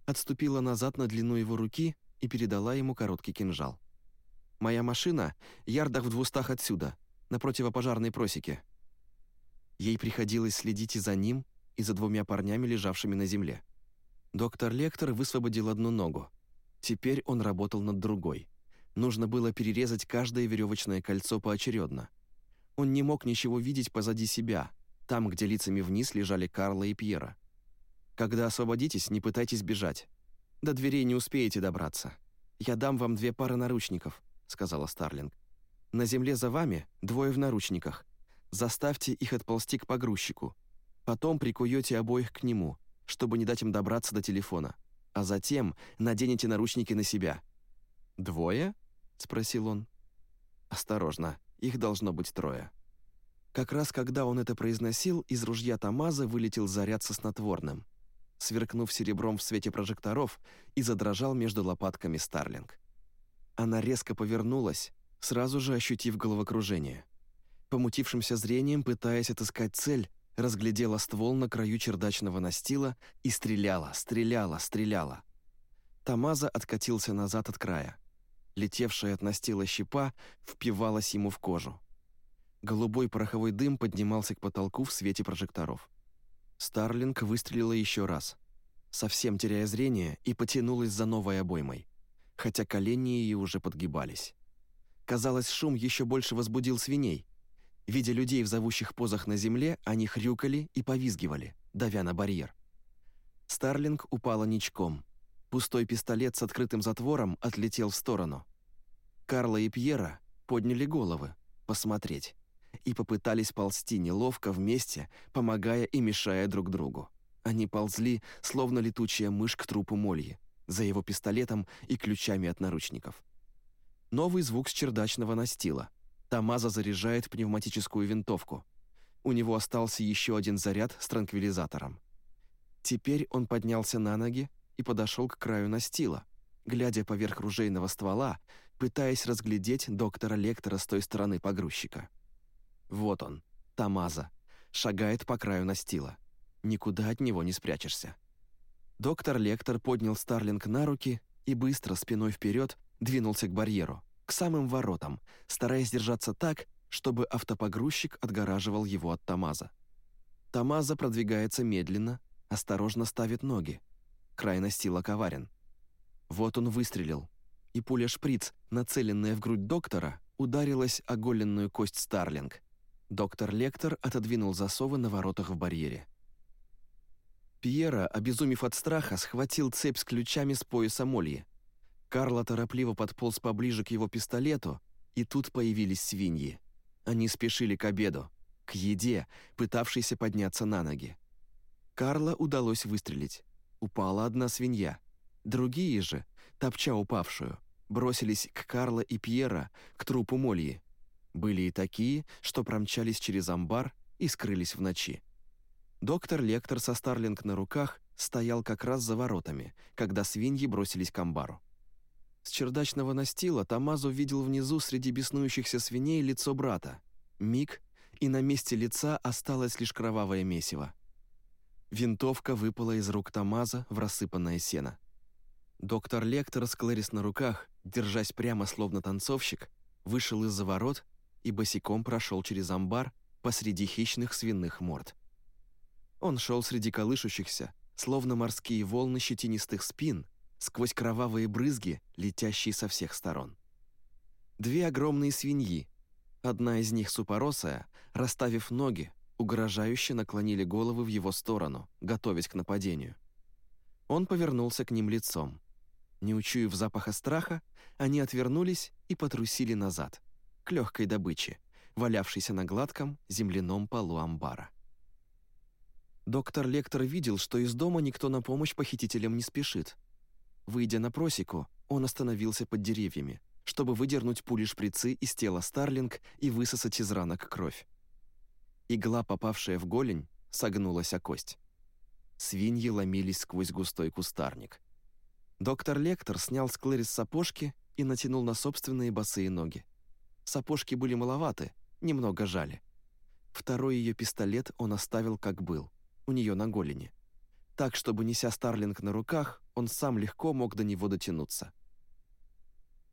Отступила назад на длину его руки и передала ему короткий кинжал. «Моя машина ярдах в двустах отсюда, на противопожарной просеке». Ей приходилось следить и за ним, и за двумя парнями, лежавшими на земле. Доктор Лектор высвободил одну ногу. Теперь он работал над другой. Нужно было перерезать каждое веревочное кольцо поочередно. Он не мог ничего видеть позади себя, там, где лицами вниз лежали Карла и Пьера. Когда освободитесь, не пытайтесь бежать. До дверей не успеете добраться. Я дам вам две пары наручников», — сказала Старлинг. «На земле за вами двое в наручниках. Заставьте их отползти к погрузчику. Потом прикуете обоих к нему, чтобы не дать им добраться до телефона. А затем наденете наручники на себя». «Двое?» — спросил он. «Осторожно, их должно быть трое». Как раз когда он это произносил, из ружья Тамаза вылетел заряд со снотворным сверкнув серебром в свете прожекторов, и задрожал между лопатками Старлинг. Она резко повернулась, сразу же ощутив головокружение. Помутившимся зрением, пытаясь отыскать цель, разглядела ствол на краю чердачного настила и стреляла, стреляла, стреляла. Тамаза откатился назад от края. Летевшая от настила щепа впивалась ему в кожу. Голубой пороховой дым поднимался к потолку в свете прожекторов. Старлинг выстрелила еще раз, совсем теряя зрение, и потянулась за новой обоймой, хотя колени ее уже подгибались. Казалось, шум еще больше возбудил свиней. Видя людей в зовущих позах на земле, они хрюкали и повизгивали, давя на барьер. Старлинг упала ничком. Пустой пистолет с открытым затвором отлетел в сторону. Карла и Пьера подняли головы, посмотреть и попытались ползти неловко вместе, помогая и мешая друг другу. Они ползли, словно летучая мышь к трупу Мольи, за его пистолетом и ключами от наручников. Новый звук с чердачного настила. Тамаза заряжает пневматическую винтовку. У него остался еще один заряд с транквилизатором. Теперь он поднялся на ноги и подошел к краю настила, глядя поверх ружейного ствола, пытаясь разглядеть доктора Лектора с той стороны погрузчика. Вот он, Тамаза, шагает по краю настила. Никуда от него не спрячешься. Доктор Лектор поднял Старлинг на руки и быстро, спиной вперед, двинулся к барьеру, к самым воротам, стараясь держаться так, чтобы автопогрузчик отгораживал его от Тамаза. Тамаза продвигается медленно, осторожно ставит ноги. Край настила. Вот он выстрелил, и пуля-шприц, нацеленная в грудь доктора, ударилась о голенную кость Старлинг. Доктор Лектор отодвинул засовы на воротах в барьере. Пьера, обезумев от страха, схватил цепь с ключами с пояса Мольи. Карло торопливо подполз поближе к его пистолету, и тут появились свиньи. Они спешили к обеду, к еде, пытавшейся подняться на ноги. Карла удалось выстрелить. Упала одна свинья. Другие же, топча упавшую, бросились к Карло и Пьера, к трупу Мольи. Были и такие, что промчались через амбар и скрылись в ночи. Доктор Лектор со Старлинг на руках стоял как раз за воротами, когда свиньи бросились к амбару. С чердачного настила Тамазу видел внизу среди беснующихся свиней лицо брата. Миг, и на месте лица осталось лишь кровавое месиво. Винтовка выпала из рук Тамаза в рассыпанное сено. Доктор Лектор с Клэрис на руках, держась прямо словно танцовщик, вышел из-за ворот и босиком прошел через амбар посреди хищных свиных морд. Он шел среди колышущихся, словно морские волны щетинистых спин, сквозь кровавые брызги, летящие со всех сторон. Две огромные свиньи, одна из них супоросая, расставив ноги, угрожающе наклонили головы в его сторону, готовясь к нападению. Он повернулся к ним лицом. Не учуяв запаха страха, они отвернулись и потрусили назад к легкой добыче, валявшейся на гладком земляном полу амбара. Доктор Лектор видел, что из дома никто на помощь похитителям не спешит. Выйдя на просеку, он остановился под деревьями, чтобы выдернуть пули-шприцы из тела Старлинг и высосать из ранок кровь. Игла, попавшая в голень, согнулась о кость. Свиньи ломились сквозь густой кустарник. Доктор Лектор снял с Клэрис сапожки и натянул на собственные босые ноги. Сапожки были маловаты, немного жали. Второй ее пистолет он оставил как был, у нее на голени. Так, чтобы, неся Старлинг на руках, он сам легко мог до него дотянуться.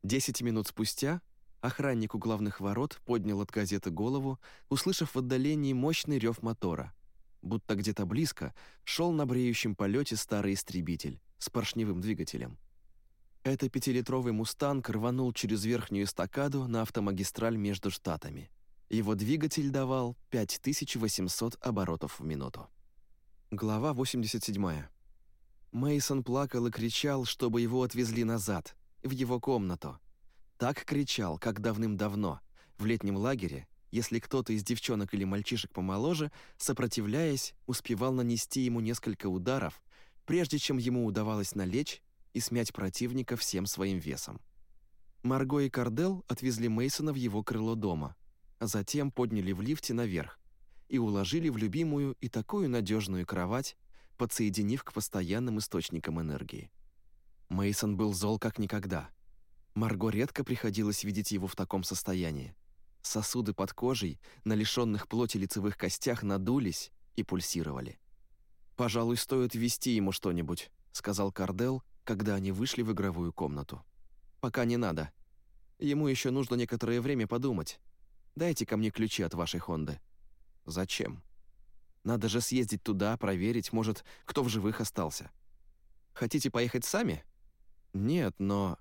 Десять минут спустя охранник у главных ворот поднял от газеты голову, услышав в отдалении мощный рев мотора. Будто где-то близко шел на бреющем полете старый истребитель с поршневым двигателем. Это пятилитровый «Мустанг» рванул через верхнюю эстакаду на автомагистраль между штатами. Его двигатель давал 5800 оборотов в минуту. Глава 87. Мейсон плакал и кричал, чтобы его отвезли назад, в его комнату. Так кричал, как давным-давно, в летнем лагере, если кто-то из девчонок или мальчишек помоложе, сопротивляясь, успевал нанести ему несколько ударов, прежде чем ему удавалось налечь и смять противника всем своим весом. Марго и Кардел отвезли Мейсона в его крыло дома, а затем подняли в лифте наверх и уложили в любимую и такую надежную кровать, подсоединив к постоянным источникам энергии. Мейсон был зол как никогда. Марго редко приходилось видеть его в таком состоянии. Сосуды под кожей, на лишенных плоти лицевых костях, надулись и пульсировали. «Пожалуй, стоит ввести ему что-нибудь», — сказал Кардел, когда они вышли в игровую комнату. «Пока не надо. Ему еще нужно некоторое время подумать. Дайте ко мне ключи от вашей Хонды». «Зачем?» «Надо же съездить туда, проверить, может, кто в живых остался». «Хотите поехать сами?» «Нет, но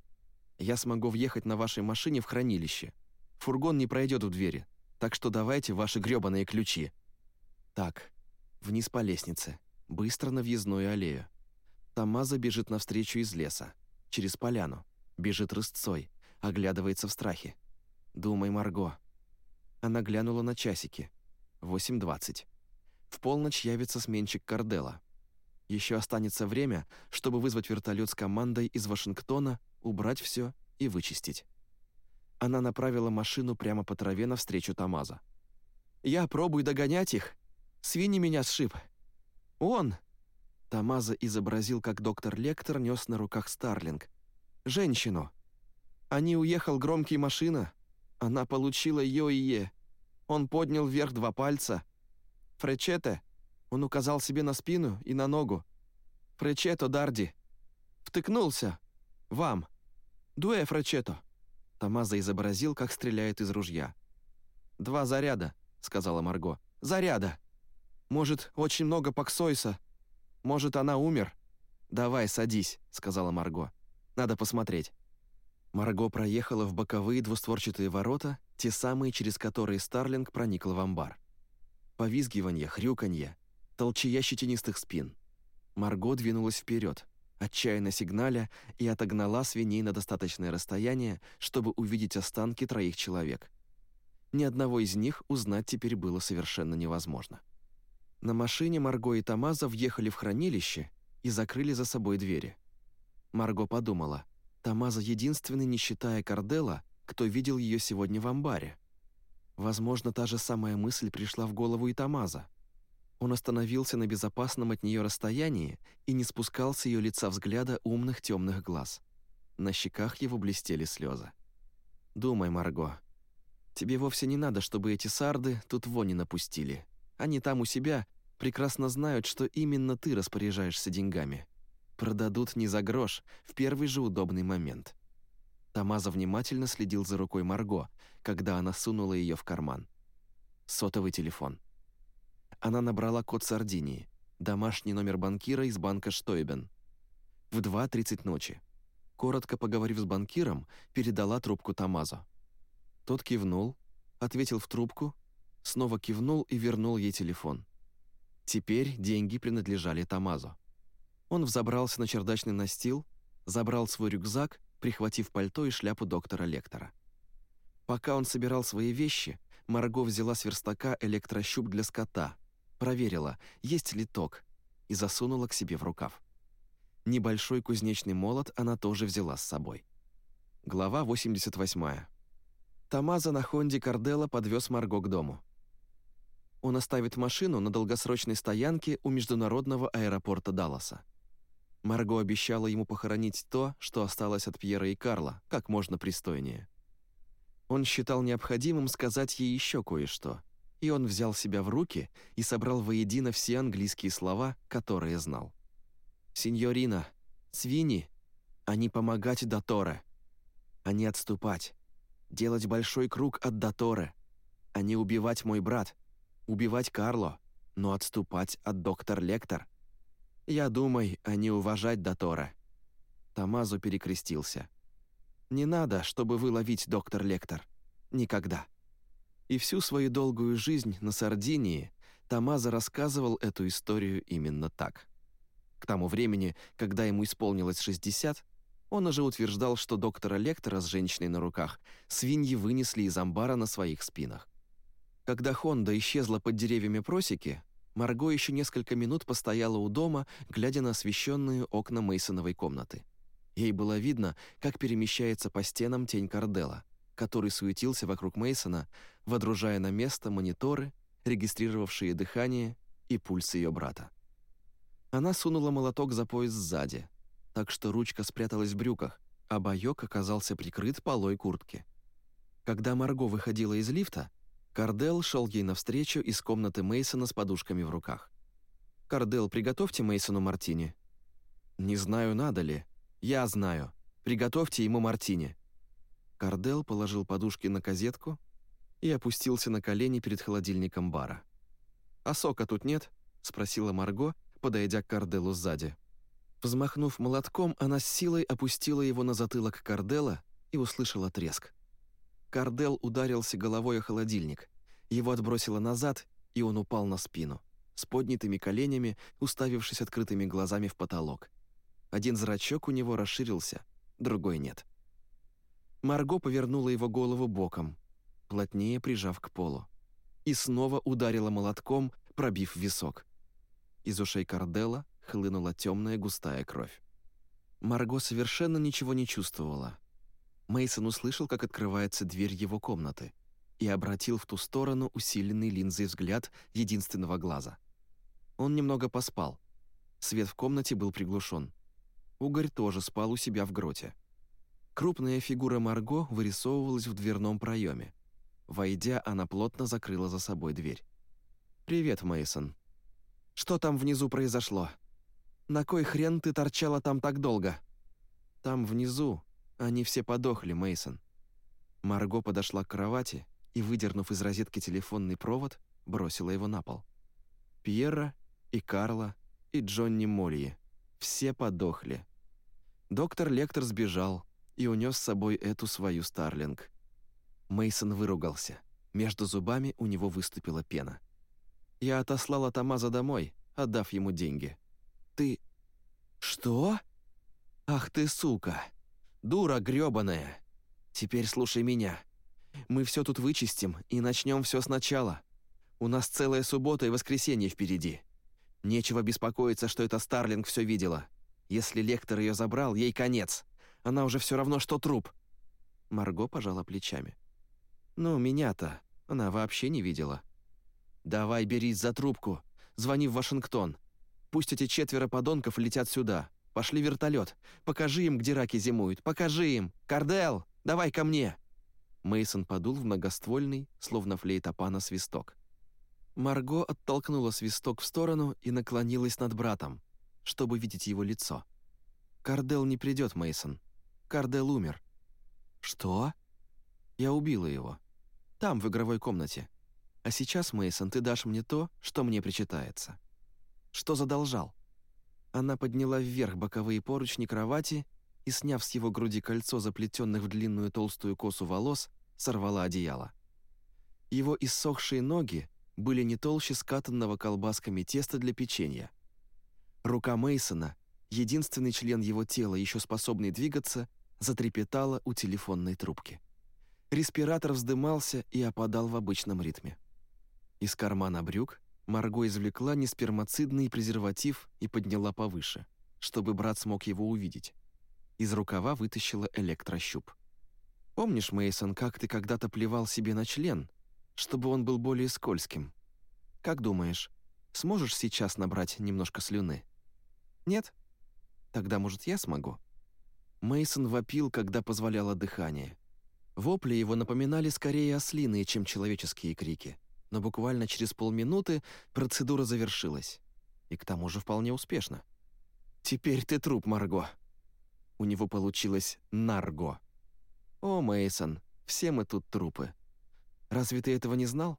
я смогу въехать на вашей машине в хранилище. Фургон не пройдет в двери, так что давайте ваши грёбаные ключи». «Так, вниз по лестнице, быстро на въездную аллею. Тамаза бежит навстречу из леса, через поляну, бежит рысцой, оглядывается в страхе. «Думай, Марго». Она глянула на часики. 8.20. В полночь явится сменщик Кардела. Еще останется время, чтобы вызвать вертолет с командой из Вашингтона, убрать все и вычистить. Она направила машину прямо по траве навстречу Тамаза. Я пробую догонять их. Свиньи меня сшиб. Он!» Тамаза изобразил, как доктор Лектор нес на руках Старлинг. «Женщину. Они уехал громкий машина. Она получила Йо-Е. Он поднял вверх два пальца. Фречете. Он указал себе на спину и на ногу. Фречето, Дарди. Втыкнулся. Вам. Дуэ, Фречето. Тамаза изобразил, как стреляет из ружья. «Два заряда», — сказала Марго. «Заряда! Может, очень много Паксойса. Может, она умер?» «Давай, садись», — сказала Марго. «Надо посмотреть». Марго проехала в боковые двустворчатые ворота, те самые, через которые Старлинг проникла в амбар. Повизгиванье, хрюканье, толчая щетинистых спин. Марго двинулась вперед отчаянно сигналя, и отогнала свиней на достаточное расстояние, чтобы увидеть останки троих человек. Ни одного из них узнать теперь было совершенно невозможно. На машине Марго и Тамаза въехали в хранилище и закрыли за собой двери. Марго подумала, Тамаза единственный, не считая Кардела, кто видел ее сегодня в амбаре. Возможно, та же самая мысль пришла в голову и Тамаза. Он остановился на безопасном от нее расстоянии и не спускал с ее лица взгляда умных темных глаз. На щеках его блестели слезы. «Думай, Марго. Тебе вовсе не надо, чтобы эти сарды тут вони напустили. Они там у себя прекрасно знают, что именно ты распоряжаешься деньгами. Продадут не за грош, в первый же удобный момент». Тамаза внимательно следил за рукой Марго, когда она сунула ее в карман. Сотовый телефон. Она набрала код Сардинии, домашний номер банкира из банка Штойбен. В 2.30 ночи. Коротко поговорив с банкиром, передала трубку Тамазо. Тот кивнул, ответил в трубку, снова кивнул и вернул ей телефон. Теперь деньги принадлежали Тамазо. Он взобрался на чердачный настил, забрал свой рюкзак, прихватив пальто и шляпу доктора Лектора. Пока он собирал свои вещи, Марго взяла с верстака электрощуп для скота, проверила, есть ли ток, и засунула к себе в рукав. Небольшой кузнечный молот она тоже взяла с собой. Глава 88. Тамаза на Хонде Карделла подвез Марго к дому. Он оставит машину на долгосрочной стоянке у международного аэропорта Далласа. Марго обещала ему похоронить то, что осталось от Пьера и Карла, как можно пристойнее. Он считал необходимым сказать ей еще кое-что — и он взял себя в руки и собрал воедино все английские слова, которые знал. «Синьорина, свиньи, они помогать Доторе, они отступать, делать большой круг от Доторе, они убивать мой брат, убивать Карло, но отступать от доктор Лектор. Я думаю, они уважать Доторе». Тамазу перекрестился. «Не надо, чтобы вы ловить доктор Лектор. Никогда». И всю свою долгую жизнь на Сардинии Тамаза рассказывал эту историю именно так. К тому времени, когда ему исполнилось 60, он уже утверждал, что доктора Лектора с женщиной на руках свиньи вынесли из амбара на своих спинах. Когда Хонда исчезла под деревьями просеки, Марго еще несколько минут постояла у дома, глядя на освещенные окна Мейсоновой комнаты. Ей было видно, как перемещается по стенам тень Кардела который суетился вокруг Мейсона, водружая на место мониторы, регистрировавшие дыхание и пульс ее брата. Она сунула молоток за пояс сзади, так что ручка спряталась в брюках, а боёк оказался прикрыт полой куртки. Когда Марго выходила из лифта, Кардел шел ей навстречу из комнаты Мейсона с подушками в руках. «Кардел, приготовьте Мейсону мартини». «Не знаю, надо ли. Я знаю. Приготовьте ему мартини», Кардел положил подушки на козетку и опустился на колени перед холодильником бара. «А сока тут нет?» — спросила Марго, подойдя к Карделу сзади. Взмахнув молотком, она с силой опустила его на затылок Кардела и услышала треск. Кардел ударился головой о холодильник. Его отбросило назад, и он упал на спину, с поднятыми коленями, уставившись открытыми глазами в потолок. Один зрачок у него расширился, другой нет. Марго повернула его голову боком, плотнее прижав к полу, и снова ударила молотком, пробив висок. Из ушей Карделла хлынула темная густая кровь. Марго совершенно ничего не чувствовала. Мейсон услышал, как открывается дверь его комнаты, и обратил в ту сторону усиленный линзой взгляд единственного глаза. Он немного поспал. Свет в комнате был приглушен. Угорь тоже спал у себя в гроте. Крупная фигура Марго вырисовывалась в дверном проеме. Войдя, она плотно закрыла за собой дверь. «Привет, Мейсон. Что там внизу произошло? На кой хрен ты торчала там так долго?» «Там внизу они все подохли, Мейсон. Марго подошла к кровати и, выдернув из розетки телефонный провод, бросила его на пол. Пьера и Карла и Джонни Молье. Все подохли. Доктор Лектор сбежал и унес с собой эту свою Старлинг. Мейсон выругался. Между зубами у него выступила пена. Я отослала Тамаза домой, отдав ему деньги. «Ты... что? Ах ты, сука! Дура грёбаная! Теперь слушай меня. Мы все тут вычистим и начнем все сначала. У нас целая суббота и воскресенье впереди. Нечего беспокоиться, что эта Старлинг все видела. Если лектор ее забрал, ей конец. Она уже все равно, что труп». Марго пожала плечами. «Ну, меня-то она вообще не видела». «Давай берись за трубку. Звони в Вашингтон. Пусть эти четверо подонков летят сюда. Пошли вертолет. Покажи им, где раки зимуют. Покажи им. Кардел, давай ко мне!» Мейсон подул в многоствольный, словно флейта пана, свисток. Марго оттолкнула свисток в сторону и наклонилась над братом, чтобы видеть его лицо. «Кардел не придет, Мейсон. Кардел умер». «Что?» «Я убила его. Там, в игровой комнате. А сейчас, Мейсон, ты дашь мне то, что мне причитается. Что задолжал?» Она подняла вверх боковые поручни кровати и, сняв с его груди кольцо заплетенных в длинную толстую косу волос, сорвала одеяло. Его иссохшие ноги были не толще скатанного колбасками теста для печенья. Рука Мейсона, единственный член его тела, еще способный двигаться, затрепетала у телефонной трубки. Респиратор вздымался и опадал в обычном ритме. Из кармана брюк Марго извлекла неспермацидный презерватив и подняла повыше, чтобы брат смог его увидеть. Из рукава вытащила электрощуп. «Помнишь, Мейсон, как ты когда-то плевал себе на член, чтобы он был более скользким? Как думаешь, сможешь сейчас набрать немножко слюны?» «Нет? Тогда, может, я смогу?» Мейсон вопил, когда позволяло дыхание. Вопли его напоминали скорее ослиные, чем человеческие крики но буквально через полминуты процедура завершилась. И к тому же вполне успешно. «Теперь ты труп, Марго!» У него получилось «нарго». «О, Мейсон, все мы тут трупы. Разве ты этого не знал?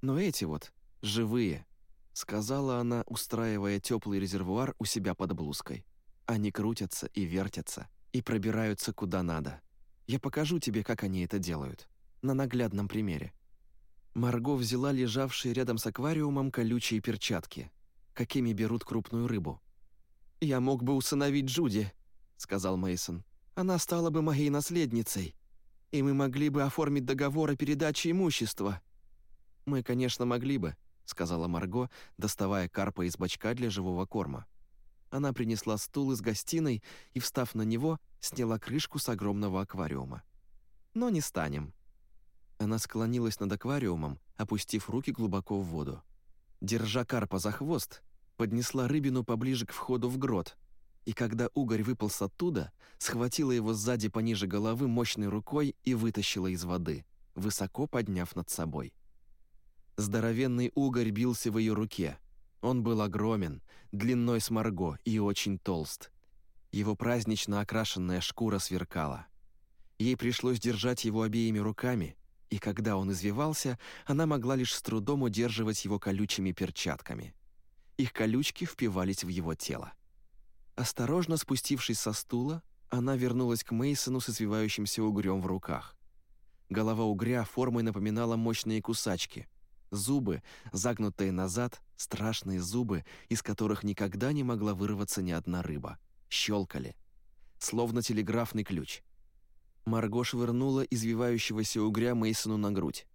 Но эти вот, живые», — сказала она, устраивая теплый резервуар у себя под блузкой. «Они крутятся и вертятся, и пробираются куда надо. Я покажу тебе, как они это делают. На наглядном примере. Марго взяла лежавшие рядом с аквариумом колючие перчатки, какими берут крупную рыбу. «Я мог бы усыновить Джуди», — сказал Мейсон. «Она стала бы моей наследницей, и мы могли бы оформить договор о передаче имущества». «Мы, конечно, могли бы», — сказала Марго, доставая карпа из бачка для живого корма. Она принесла стул из гостиной и, встав на него, сняла крышку с огромного аквариума. «Но не станем. Она склонилась над аквариумом, опустив руки глубоко в воду. Держа карпа за хвост, поднесла рыбину поближе к входу в грот, и когда угорь выполз оттуда, схватила его сзади пониже головы мощной рукой и вытащила из воды, высоко подняв над собой. Здоровенный угорь бился в ее руке. Он был огромен, длиной с морго и очень толст. Его празднично окрашенная шкура сверкала. Ей пришлось держать его обеими руками, и когда он извивался, она могла лишь с трудом удерживать его колючими перчатками. Их колючки впивались в его тело. Осторожно спустившись со стула, она вернулась к Мейсону с извивающимся угрём в руках. Голова угря формой напоминала мощные кусачки. Зубы, загнутые назад, страшные зубы, из которых никогда не могла вырваться ни одна рыба, щелкали, словно телеграфный ключ — Марго швырнула извивающегося угря Мейсону на грудь.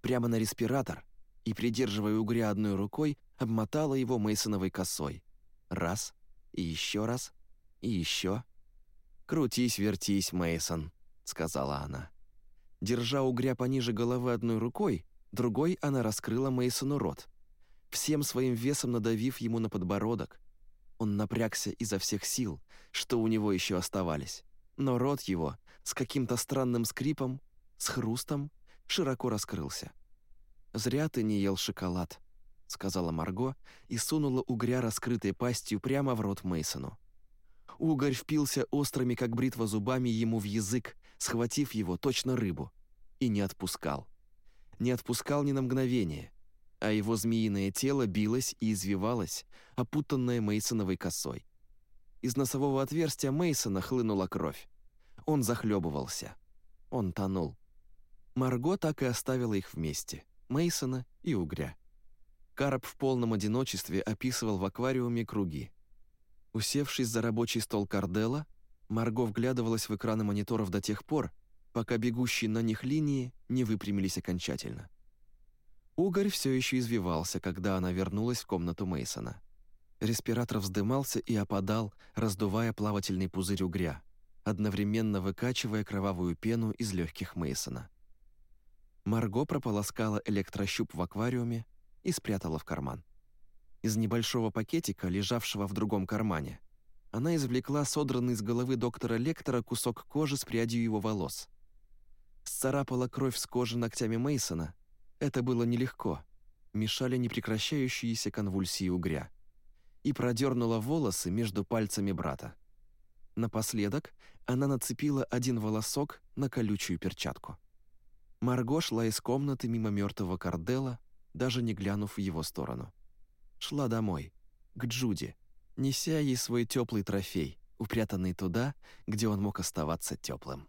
Прямо на респиратор и, придерживая угря одной рукой, обмотала его Мейсоновой косой. Раз, и еще раз, и еще. «Крутись, вертись, Мейсон, сказала она. Держа угря пониже головы одной рукой, другой она раскрыла Мейсону рот, всем своим весом надавив ему на подбородок. Он напрягся изо всех сил, что у него еще оставались, но рот его с каким-то странным скрипом, с хрустом, широко раскрылся. «Зря ты не ел шоколад», — сказала Марго и сунула угря раскрытой пастью прямо в рот Мейсону. Угорь впился острыми, как бритва, зубами ему в язык, схватив его, точно рыбу, и не отпускал. Не отпускал ни на мгновение, а его змеиное тело билось и извивалось, опутанное Мейсоновой косой. Из носового отверстия Мейсона хлынула кровь. Он захлебывался. Он тонул. Марго так и оставила их вместе, Мейсона и Угря. Карп в полном одиночестве описывал в аквариуме круги. Усевшись за рабочий стол Кардела, Марго вглядывалась в экраны мониторов до тех пор, пока бегущие на них линии не выпрямились окончательно. Угорь все еще извивался, когда она вернулась в комнату Мейсона. Респиратор вздымался и опадал, раздувая плавательный пузырь угря, одновременно выкачивая кровавую пену из легких Мейсона. Марго прополоскала электрощуп в аквариуме и спрятала в карман. Из небольшого пакетика, лежавшего в другом кармане, она извлекла содранный с головы доктора Лектора кусок кожи с прядью его волос. Сцарапала кровь с кожи ногтями Мейсона это было нелегко, мешали непрекращающиеся конвульсии угря. И продернула волосы между пальцами брата. Напоследок она нацепила один волосок на колючую перчатку. Марго шла из комнаты мимо мертвого Кардела, даже не глянув в его сторону. Шла домой, к Джуди, неся ей свой теплый трофей, упрятанный туда, где он мог оставаться теплым.